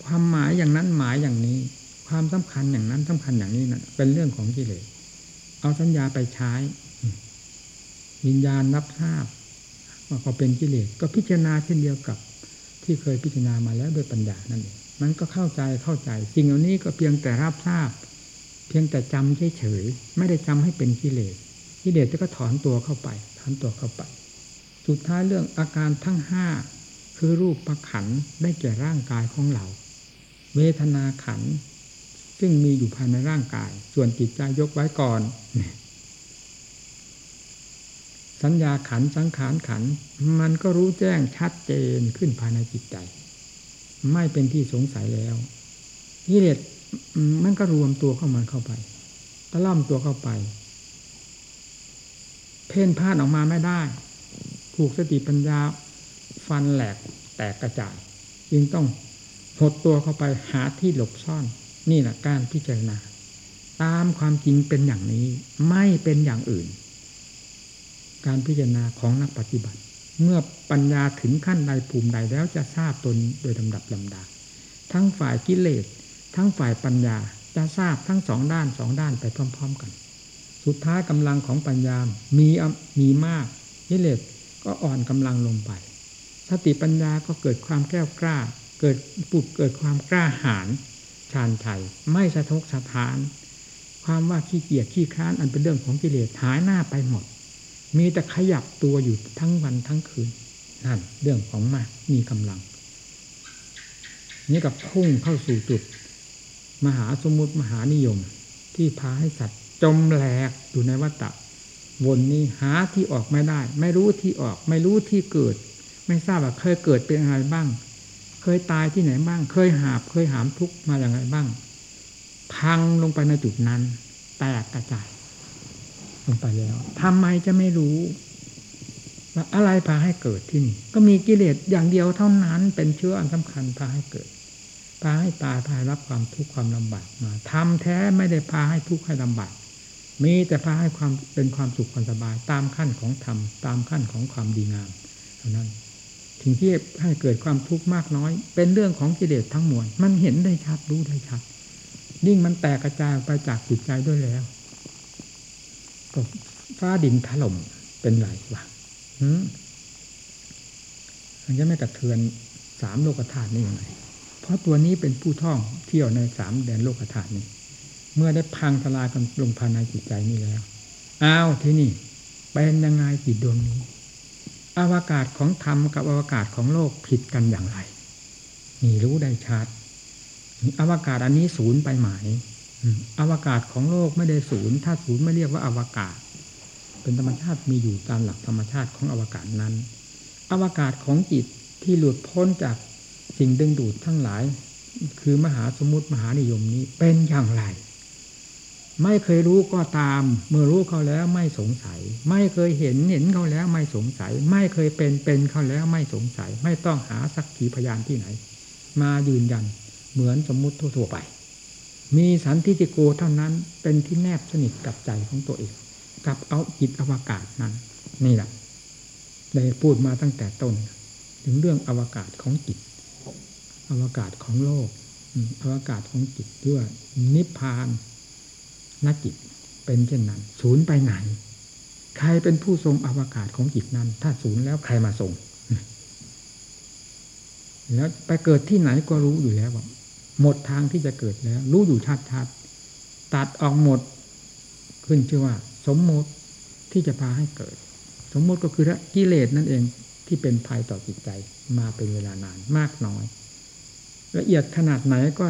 ความหมายอย่างนั้นหมายอย่างนี้ ความสำคัญอย่างนั้นสำคัญอย่างนี้นะ่ะเป็นเรื่องของกิเลสเอาสัญญาไปใช้ วิญญาณรับทราบว่าเขาเป็นกิเลสก็พิจารณาเช่นเดียวกับ ที่เคยพิจารณามาแล้วด้วยปัญญานั่นเองมันก็เข้าใจเข้าใจ สิ่งเหล่านี้ก็เพียงแต่รับทราบ เพียงแต่จำเฉยๆไม่ได้จำให้เป็นกิเลสกิเลสจะก็ถอนตัวเข้าไป ถอนตัวเข้าไป สุดท้ายเรื่องอาการทั้งห้าคือรูปประขันได้แก่ร่างกายของเรา เวทนาขันซึ่งมีอยู่ภายในร่างกาย ส่วนจิตใจยกไว้ก่อน สัญญาขันสังขารขัน มันก็รู้แจ้งชัดเจนขึ้นภายในจิตใจ ไม่เป็นที่สงสัยแล้วกิเลสมันก็รวมตัวเข้ามาเข้าไปตะล่อมตัวเข้าไป เพ่นพ่านออกมาไม่ได้ ถูกสติปัญญาฟันแหลกแตกกระจายจึงต้องหดตัวเข้าไปหาที่หลบซ่อน นี่แหละการพิจารณา ตามความจริงเป็นอย่างนี้ ไม่เป็นอย่างอื่น การพิจารณาของนักปฏิบัติ เมื่อปัญญาถึงขั้นใดภูมิใดแล้วจะทราบตนโดยลำดับลำดา ทั้งฝ่ายกิเลส ทั้งฝ่ายปัญญาจะทราบทั้งสองด้านสองด้านไปพร้อม ๆ กัน สุดท้ายกำลังของปัญญา มีมีมากกิเลสก็อ่อนกำลังลงไปสติปัญญาก็เกิดความแก้วกล้า เกิดปุบเกิดความกล้าหาญชาญไทยไม่สะทกสะทาน ความว่าขี้เกียจขี้ค้านอันเป็นเรื่องของกิเลสหายหน้าไปหมด มีแต่ขยับตัวอยู่ทั้งวันทั้งคืนนั่นเรื่องของมากมีกำลัง นี่กับพุ่งเข้าสู่จุด มหาสมุติมหานิยม ที่พาให้สัตว์จมแหลกอยู่ในวัฏฏะวนนี้หาที่ออกไม่ได้ ไม่รู้ที่ออก ไม่รู้ที่เกิด ไม่ทราบว่าเคยเกิดเป็นอะไรบ้าง เคยตายที่ไหนบ้าง เคยหาบเคยหามทุกมาอย่างไรบ้าง พังลงไปในจุดนั้น แตกกระจาย ลงไปแล้วทำไมจะไม่รู้ว่าอะไรพาให้เกิดที่นี่ ก็มีกิเลสอย่างเดียวเท่านั้นเป็นเชื้ออันสำคัญพาให้เกิดพาให้ตายพารับความทุกข์ความลำบากมาทำแท้ไม่ได้พาให้ทุกข์ให้ลำบากมีแต่พาให้ความเป็นความสุขความสบาย ตามขั้นของธรรมตามขั้นของความดีงามเท่านั้นสิ่งที่ให้เกิดความทุกข์มากน้อย เป็นเรื่องของกิเลสทั้งมวลมันเห็นได้ชัดรู้ได้ชัดยิ่งมันแตกกระจายไปจากจิตใจด้วยแล้ว ฟ้าดินถล่มเป็นไรวะมันจะไม่กระเทือนสามโลกธาตุนี่ยังไงเพราะตัวนี้เป็นผู้ท่องเที่ยวในสามแดนโลกธาตุนี้ เมื่อได้พังทลายกันลงภายในจิตใจนี้แล้วอ้าวที่นี่เป็นยังไงจิตดวงนี้ อวกาศของธรรมกับอวกาศของโลกผิดกันอย่างไรนี่รู้ได้ชัดอวกาศอันนี้ศูนย์ไปหมาย อวกาศของโลกไม่ได้ศูนย์ถ้าศูนย์ไม่เรียกว่าอวกาศ เป็นธรรมชาติมีอยู่ตามหลักธรรมชาติของอวกาศนั้น อวกาศของจิตที่หลุดพ้นจากสิ่งดึงดูดทั้งหลาย คือมหาสมุติมหานิยมนี้เป็นอย่างไร ไม่เคยรู้ก็ตาม เมื่อรู้เขาแล้วไม่สงสัย ไม่เคยเห็นเห็นเขาแล้วไม่สงสัย ไม่เคยเป็นเป็นเขาแล้วไม่สงสัย ไม่ต้องหาสักขีพยานที่ไหน มายืนยันเหมือนสมมุติทั่วไป มีสันติจิโกเท่านั้นเป็นที่แนบสนิทกับใจของตัวเอง กับเอาจิตอวกาศนั้น นี่แหละได้พูดมาตั้งแต่ต้น ถึงเรื่องอวกาศของจิต อวกาศของโลก อวกาศของจิตด้วยนิพพานนจิตเป็นเช่นนั้น ศูนย์ไปไหน ใครเป็นผู้ทรงอวกาศของจิตนั้น ถ้าศูนย์แล้วใครมาทรงแล้วไปเกิดที่ไหนก็รู้อยู่แล้วว่า หมดทางที่จะเกิดแล้ว รู้อยู่ชัดๆตัดออกหมด ขึ้นชื่อว่า สมมติที่จะพาให้เกิด สมมติก็คือกิเลสนั่นเองที่เป็นภัยต่อจิตใจมาเป็นเวลานานมากน้อย ละเอียดขนาดไหนก็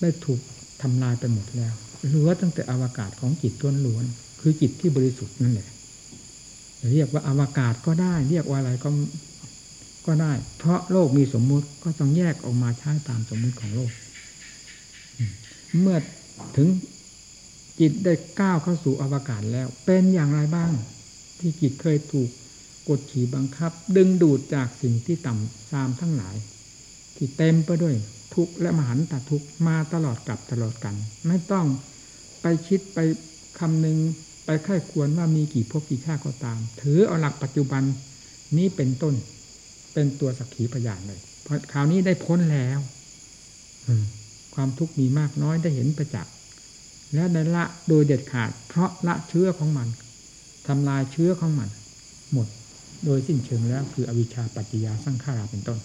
ได้ถูกทำลายไปหมดแล้วเหลือตั้งแต่อวกาศของจิตต้นล้วนคือจิตที่บริสุทธิ์นั่นแหละเรียกว่าอวกาศก็ได้ เรียกว่าอะไรก็ ก็ได้ เพราะโลกมีสมมุติก็ต้องแยกออกมาใช้ตามสมมุติของโลก เมื่อถึงจิตได้ก้าวเข้าสู่อวกาศแล้ว เป็นอย่างไรบ้าง ที่จิตเคยถูกกดขี่บังคับ ดึงดูดจากสิ่งที่ต่ำซามทั้งหลาย ที่เต็มไปด้วยทุกข์และมหันตทุกข์มาตลอดกับตลอดกัน ไม่ต้องไปคิดไปคำนึงไปค่ายควรว่ามีกี่ภพกี่ชาติก็ตาม ถือเอาหลักปัจจุบันนี้เป็นต้น เป็นตัวสักขีพยานเลยเพราะคราวนี้ได้พ้นแล้วความทุกข์มีมากน้อยได้เห็นประจักษ์และได้ละโดยเด็ดขาด เพราะละเชื้อของมันทำลายเชื้อของมัน หมดโดยสิ้นเชิงแล้วคืออวิชชาปัจจยาสร้างขาราเป็นต้น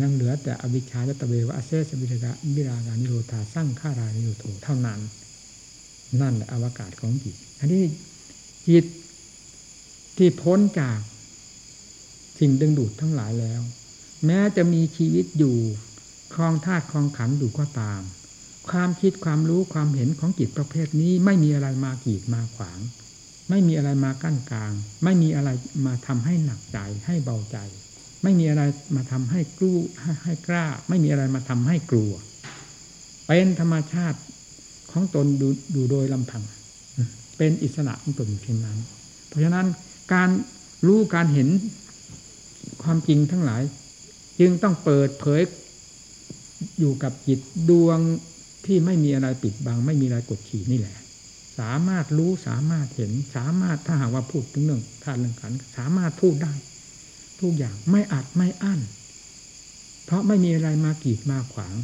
ยังเหลือแต่อวิชชาตะเบวะเซสวิรกะวิราการนิโรธาสร้างขารานิโรโทเท่านั้น นั่นแหละอวกาศของจิตอันนี้จิตที่พ้นจาก สิ่งดึงดูดทั้งหลายแล้ว แม้จะมีชีวิตอยู่คลองธาตุคลองขันอยู่ก็ตาม ความคิดความรู้ความเห็นของจิตประเภทนี้ไม่มีอะไรมากีดมาขวาง ไม่มีอะไรมากั้นกลาง ไม่มีอะไรมาทำให้หนักใจให้เบาใจ ไม่มีอะไรมาทำให้กลุ้ให้กล้า ไม่มีอะไรมาทำให้กลัว เป็นธรรมชาติของตนดูดูโดยลำพัง เป็นอิสระของตนเช่นนั้น เพราะฉะนั้นการรู้การเห็น ความจริงทั้งหลาย จึงต้องเปิดเผยอยู่กับจิตดวงที่ไม่มีอะไรปิดบัง ไม่มีอะไรกดขี่นี่แหละ สามารถรู้สามารถเห็น สามารถถ้าหากว่าพูดถึงเรื่องธาตุเรื่องขันสามารถพูดได้ ทุกอย่างไม่อัดไม่อั้นเพราะไม่มีอะไรมากีดมาขวาง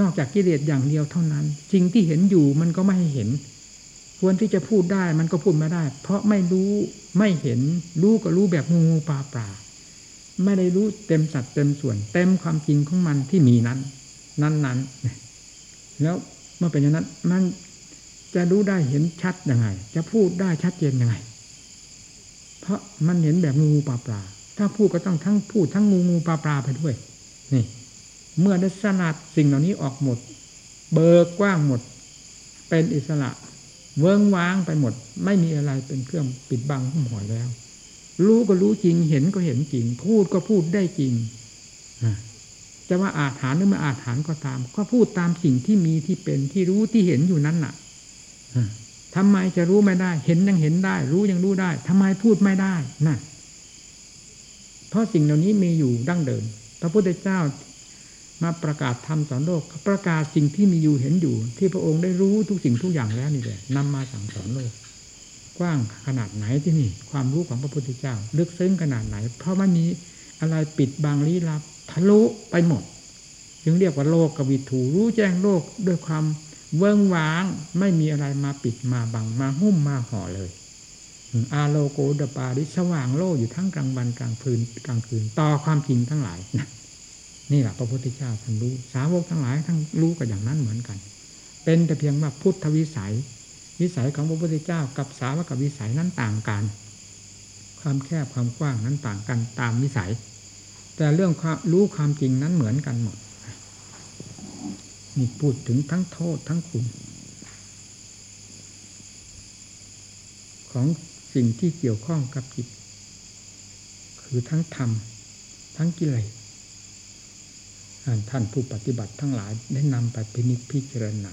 นอกจากกิเลสอย่างเดียวเท่านั้นสิ่งที่เห็นอยู่มันก็ไม่ให้เห็น ควรที่จะพูดได้มันก็พูดไม่ได้ เพราะไม่รู้ไม่เห็น รู้ก็รู้แบบงูปลาปลา ไม่ได้รู้เต็มสัดเต็มส่วน เต็มความจริงของมันที่มีนั้น นั้นนั้นแล้วเมื่อเป็นอย่างนั้นมันจะรู้ได้เห็นชัดยังไง จะพูดได้ชัดเจนยังไง เพราะมันเห็นแบบงูปลาปลาถ้าพูดก็ต้องทั้งพูดทั้งงูงูปลาปลาไปด้วย นี่ เมื่อได้สนัดสิ่งเหล่านี้ออกหมด เบิกกว้างหมด เป็นอิสระ เวิ้งว้างไปหมด ไม่มีอะไรเป็นเครื่องปิดบังหุ้มห่อแล้ว รู้ก็รู้จริง เห็นก็เห็นจริง พูดก็พูดได้จริงจะว่าอาถานหรือไม่อาถานก็ตาม ก็พูดตามสิ่งที่มีที่เป็นที่รู้ที่เห็นอยู่นั้นน่ะทำไมจะรู้ไม่ได้ เห็นยังเห็นได้ รู้ยังรู้ได้ทำไมพูดไม่ได้น่ะเพราะสิ่งเหล่านี้มีอยู่ดั้งเดิม พระพุทธเจ้ามาประกาศธรรมสอนโลก ประกาศสิ่งที่มีอยู่เห็นอยู่ ที่พระองค์ได้รู้ทุกสิ่งทุกอย่างแล้วนี่แหละนำมาสั่งสอนโลก กว้างขนาดไหนที่นี่ ความรู้ของพระพุทธเจ้า ลึกซึ้งขนาดไหน เพราะมันมีอะไรปิดบังลี้ลับทะลุไปหมด จึงเรียกว่าโลกกวิถูรู้แจ้งโลกด้วยความเวิ้งว้าง ไม่มีอะไรมาปิดมาบังมาหุ้มมาห่อเลยอาโลโกดปาริสว่างโลกอยู่ทั้งกลางวันกลางคืนกลางคืน ต่อความจริงทั้งหลายนะนี่แหละพระพุทธเจ้าท่านรู้ สาวกทั้งหลายทั้งรู้กันอย่างนั้นเหมือนกัน เป็นแต่เพียงว่าพุทธวิสัย วิสัยของพระพุทธเจ้ากับสาวกับวิสัยนั้นต่างกัน ความแคบความกว้างนั้นต่างกันตามวิสัย แต่เรื่องความรู้ความจริงนั้นเหมือนกันหมดนี่พูดถึงทั้งโทษทั้งคุณ ของสิ่งที่เกี่ยวข้องกับจิต คือทั้งธรรม ทั้งกิเลสท่านผู้ปฏิบัติทั้งหลายได้นำไปพินิจพิจารณา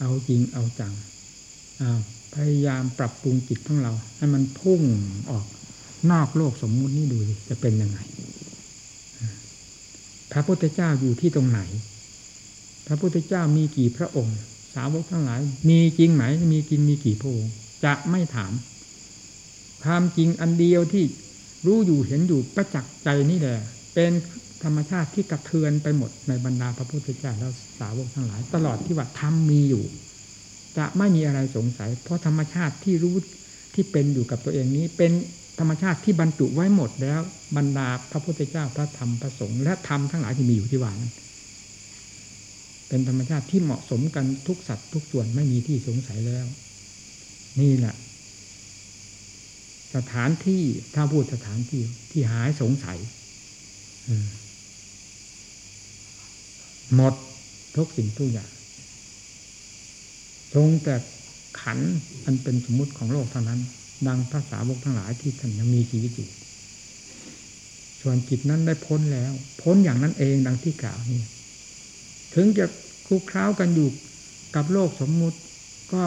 เอาจริงเอาจังพยายามปรับปรุงจิตของเรา ให้มันพุ่งออกนอกโลกสมมุตินี้ดูจะเป็นยังไง พระพุทธเจ้าอยู่ที่ตรงไหน พระพุทธเจ้ามีกี่พระองค์ สาวกทั้งหลาย มีจริงไหมมีกินมีกี่พระองค์จะไม่ถาม ความจริงอันเดียวที่รู้อยู่เห็นอยู่ประจักษ์ใจนี่แหละ เป็น ธรรมชาติที่กระเทือนไปหมดในบรรดาพระพุทธเจ้าและสาวกทั้งหลาย ตลอดที่ว่าธรรมมีอยู่ จะไม่มีอะไรสงสัย เพราะธรรมชาติที่รู้ที่เป็นอยู่กับตัวเองนี้ เป็นธรรมชาติที่บรรจุไว้หมดแล้วบรรดาพระพุทธเจ้าพระธรรมพระสงฆ์และธรรมทั้งหลายที่มีอยู่ที่ว่านั้นเป็นธรรมชาติที่เหมาะสมกันทุกสัตว์ทุกส่วนไม่มีที่สงสัยแล้ว นี่แหละ สถานที่ถ้าพูดสถานที่ที่หายสงสัย หมดทุกสิ่งทุกอย่างทรงแต่ขันอันเป็นสมมุติของโลกเท่านั้น ดังภาษาวกทั้งหลายที่ท่านยังมีชีวิตอยู่ส่วนจิตนั้นได้พ้นแล้ว พ้นอย่างนั้นเองดังที่กล่าวนี่ถึงจะคลุกคล้ากันอยู่กับโลกสมมุติ ก็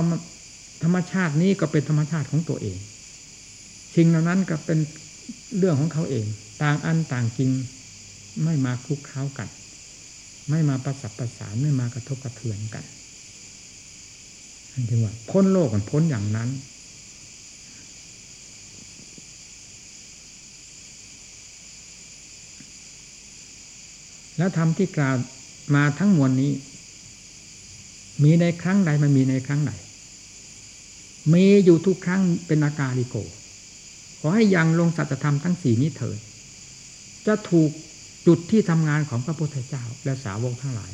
ธรรมชาตินี้ก็เป็นธรรมชาติของตัวเองสิ่งเหล่านั้นก็เป็นเรื่องของเขาเอง ต่างอันต่างจริงไม่มาคลุกคล้ากัน ไม่มาประสับประสานไม่มากระทบกระเทือนกันจึงว่าพ้นโลกมันพ้นอย่างนั้น แล้วทำที่กล่าวมาทั้งมวลนี้ มีในครั้งใดมันมีในครั้งใดมีอยู่ทุกครั้งเป็นอากาลิโก ขอให้ยังลงสัจธรรมทั้งสี่นี้เถิดจะถูก จุดที่ทำงานของพระพุทธเจ้า และสาวกทั้งหลาย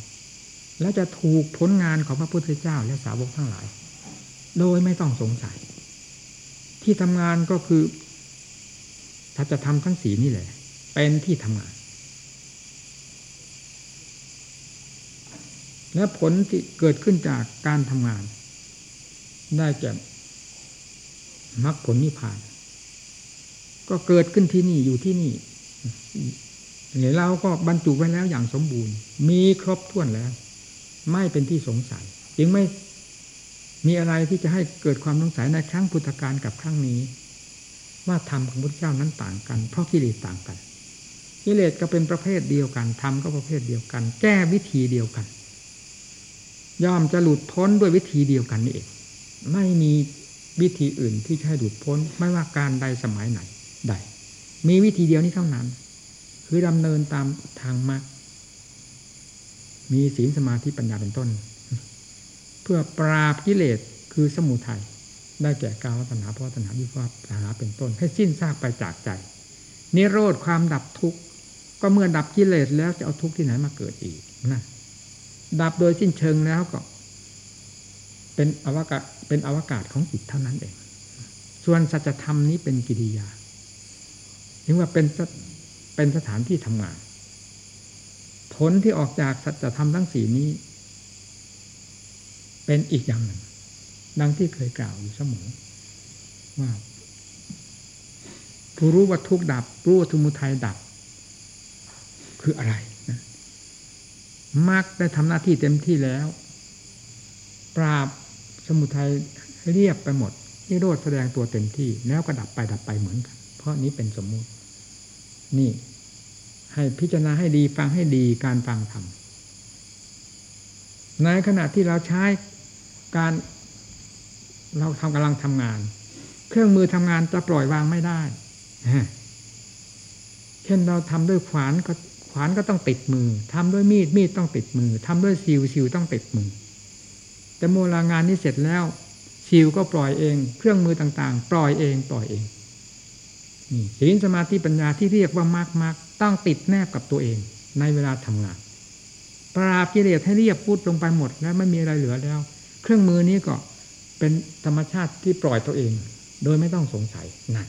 และจะถูกผลงานของพระพุทธเจ้าและสาวกทั้งหลาย โดยไม่ต้องสงสัย ที่ทำงานก็คือสัจธรรมทั้งสีนี่แหละ เป็นที่ทำงาน และผลที่เกิดขึ้นจากการทำงาน ได้แก่มรรคผลนิพพาน ก็เกิดขึ้นที่นี่อยู่ที่นี่ นี่ยเราก็บรรจุไว้แล้วอย่างสมบูรณ์ มีครบถ้วนแล้ว ไม่เป็นที่สงสัย จึงไม่มีอะไรที่จะให้เกิดความสงสัยในครั้งพุทธกาลกับครั้งนี้ ว่าธรรมของพุทธเจ้านั้นต่างกัน เพราะกิเลสต่างกันกิเลสก็เป็นประเภทเดียวกันธรรมก็ประเภทเดียวกัน แก้วิธีเดียวกัน ย่อมจะหลุดพ้นด้วยวิธีเดียวกันนี่เองไม่มีวิธีอื่นที่จะให้หลุดพ้น ไม่ว่าการใดสมัยไหนใด มีวิธีเดียวนี้เท่านั้น คือดำเนินตามทางมรรคมีศีลสมาธิปัญญาเป็นต้น เพื่อปราบกิเลสคือสมุทัยได้แก่กาวตัณหาพาะตัณหาวิภวตัณหาเป็นต้น ให้สิ้นซากไปจากใจนิโรธความดับทุกข์ก็เมื่อดับกิเลสแล้วจะเอาทุกข์ที่ไหนมาเกิดอีกนะดับโดยสิ้นเชิงแล้วก็ เป็นอวกาศเป็นอวกาศของจิตเท่านั้นเอง ส่วนสัจธรรมนี้เป็นกิริยาถึงว่าเป็น เป็นสถานที่ทำงาน ผลที่ออกจากสัจธรรมทั้งสี่นี้ เป็นอีกอย่างหนึ่ง ดังที่เคยกล่าวอยู่เสมอว่าผู้รู้ว่าทุกดับ รู้ว่าทุมุทัยดับ คืออะไรนะมรรคได้ทำหน้าที่เต็มที่แล้ว ปราบสมุทัยเรียบไปหมดนิโรธแสดงตัวเต็มที่ แล้วก็ดับไปดับไปเหมือนกัน เพราะนี้เป็นสมมุติ นี่ ให้พิจารณาให้ดีฟังให้ดีการฟังธรรมในขณะที่เราใช้การ เราทำกำลังทำงาน เครื่องมือทำงานจะปล่อยวางไม่ได้เช่นเราทำด้วยขวานก็ขวานก็ต้องติดมือทำด้วยมีดมีดต้องติดมือทำด้วยซิวซิวต้องติดมือ แต่โมลางานนี้เสร็จแล้วซิวก็ปล่อยเอง เครื่องมือต่างๆ ปล่อยเองปล่อยเอง ศีลสมาธิปัญญาที่เรียกว่ามากมากต้องติดแนบกับตัวเองในเวลาทำงาน ปราบกิเลสให้เรียบพูดลงไปหมดแล้วไม่มีอะไรเหลือแล้ว เครื่องมือนี้ก็เป็นธรรมชาติที่ปล่อยตัวเอง โดยไม่ต้องสงสัยนั่น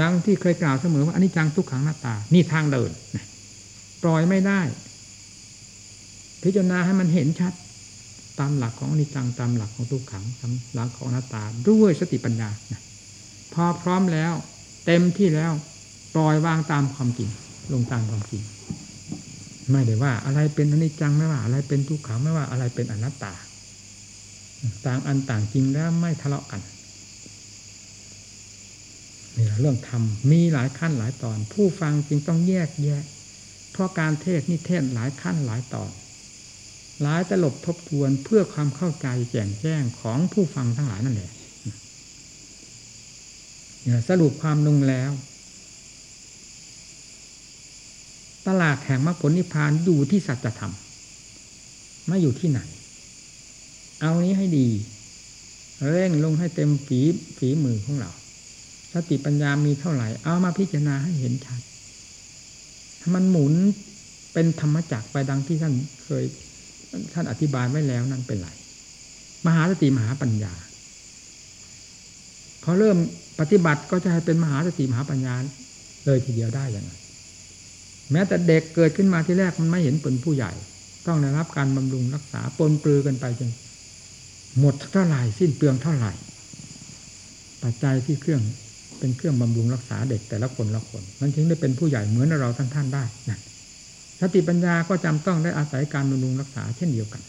ดังที่เคยกล่าวเสมอว่าอนิจจังทุกขังหน้าตา นี่ทางเดินปล่อยไม่ได้ พิจารณาให้มันเห็นชัด ตามหลักของอนิจจังตามหลักของทุกขังตามหลักของหน้าตาด้วยสติปัญญานะ พอพร้อมแล้ว เต็มที่แล้วปล่อยวางตามความจริง ลงตามความจริง ไม่ได้ว่า อะไรเป็นอนิจจังไม่ว่า อะไรเป็นทุกขังไม่ว่าอะไรเป็นอนัตตา ต่างอันต่างจริงแล้วไม่ทะเลาะกันนี่เรื่องธรรมมีหลายขั้นหลายตอน ผู้ฟังจึงต้องแยกแยะ เพราะการเทศนี่เทศหลายขั้นหลายตอน หลายตลบทบทวนเพื่อความเข้าใจแจ่มแจ้งของผู้ฟังทั้งหลายนั่นแหละ สรุปความลงแล้ว ตลาดแห่งมรรคผลนิพพานอยู่ที่สัจธรรม ไม่อยู่ที่ไหน เอานี้ให้ดี เร่งลงให้เต็มฝีฝีมือของเรา สติปัญญามีเท่าไหร่ เอามาพิจารณาให้เห็นชัดถ้ามันหมุนเป็นธรรมจักรไปดังที่ท่านเคย ท่านอธิบายไว้แล้วนั่นเป็นไร มหาสติมหาปัญญาพอเริ่ม ปฏิบัติก็จะให้เป็นมหาสติมหาปัญญาเลยทีเดียวได้อย่างนั้นแม้แต่เด็กเกิดขึ้นมาที่แรกมันไม่เห็นเป็นผู้ใหญ่ ต้องได้รับการบำรุงรักษาปนปลือกันไปจนหมดเท่าไหร่สิ้นเปลืองเท่าไหร่ ปัจจัยที่เครื่องเป็นเครื่องบำรุงรักษาเด็กแต่ละคนละคนมันถึงได้เป็นผู้ใหญ่เหมือนเราท่านท่านได้นั่นสติปัญญาก็จำต้องได้อาศัยการบำรุงรักษาเช่นเดียวกัน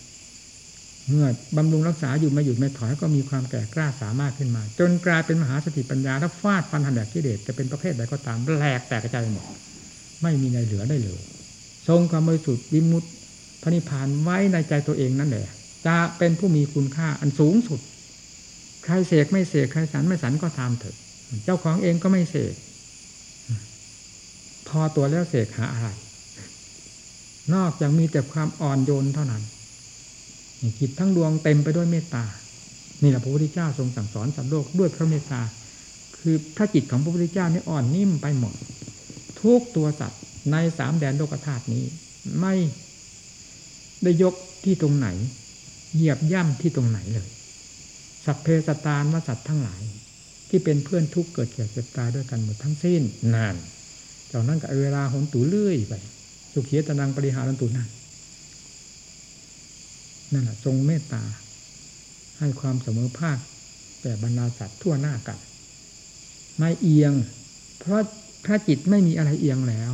เมื่อบำรุงรักษาอยู่ไม่หยุดไม่ถอยก็มีความแก่กล้าสามารถขึ้นมา จนกลายเป็นมหาสติปัญญาแล้วฟาดฟันหันแดกกิเลสจะเป็นประเภทใดก็ตามแหลกแตกกระจายหมดไม่มีในเหลือได้เลยทรงความบริสุทธิ์วิมุตติพระนิพพานไว้ในใจตัวเองนั่นแหละ จะเป็นผู้มีคุณค่าอันสูงสุด ใครเสกไม่เสกใครสันไม่สันก็ตามเถอะ เจ้าของเองก็ไม่เสกพอตัวแล้วเสกหาอะไร นอกจากมีแต่ความอ่อนโยนเท่านั้น จิตทั้งดวงเต็มไปด้วยเมตตา นี่แหละพระพุทธเจ้าทรงสั่งสอนสัตว์โลกด้วยพระเมตตา คือพระจิตของพระพุทธเจ้านี่อ่อนนิ่มไปหมด ทุกตัวสัตว์ในสามแดนโลกธาตุนี้ ไม่ได้ยกที่ตรงไหน เหยียบย่ำที่ตรงไหนเลย สัพเพสตานว่าสัตว์ทั้งหลาย ที่เป็นเพื่อนทุกข์เกิดแก่เจ็บตายด้วยกันหมดทั้งสิ้นนานจากนั้นกับเวลาหนตูเลื่อยไป สุขียตนังปริหารันตุนั่น นั่นแหละทรงเมตตา ให้ความเสมอภาคแก่บรรดาสัตว์ทั่วหน้ากัน ไม่เอียง เพราะพระจิตไม่มีอะไรเอียงแล้ว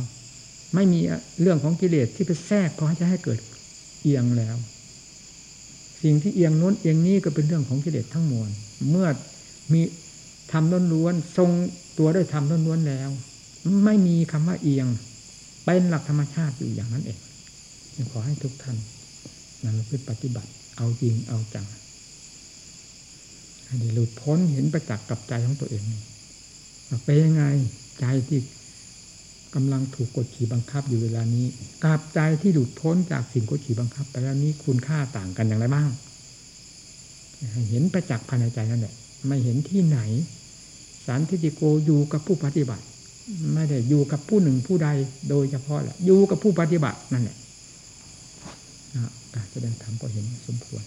ไม่มีเรื่องของกิเลสที่ไปแทรกพอให้จะให้เกิดเอียงแล้ว สิ่งที่เอียงโน้นเอียงนี้ก็เป็นเรื่องของกิเลสทั้งมวล เมื่อมีทำล้วนๆทรงตัวด้วยทำล้วนๆแล้ว ไม่มีคำว่าเอียงเป็นหลักธรรมชาติอยู่อย่างนั้นเองขอให้ทุกท่าน นำไปปฏิบัติ เอาจริงเอาจังให้ได้หลุดพ้นเห็นประจักษ์กับใจของตัวเองเป็นยังไงใจที่กำลังถูกกดขี่บังคับอยู่เวลานี้กับใจที่หลุดพ้นจากสิ่งกดขี่บังคับ ไปแล้วนี้คุณค่าต่างกันอย่างไรบ้าง เห็นประจักษ์ภายในใจนั่นแหละไม่เห็นที่ไหน สันทิติโกอยู่กับผู้ปฏิบัติ ไม่ได้อยู่กับผู้หนึ่งผู้ใดโดยเฉพาะแหละอยู่กับผู้ปฏิบัตินั่นแหละ แสดงธรรมก็เห็นสมควร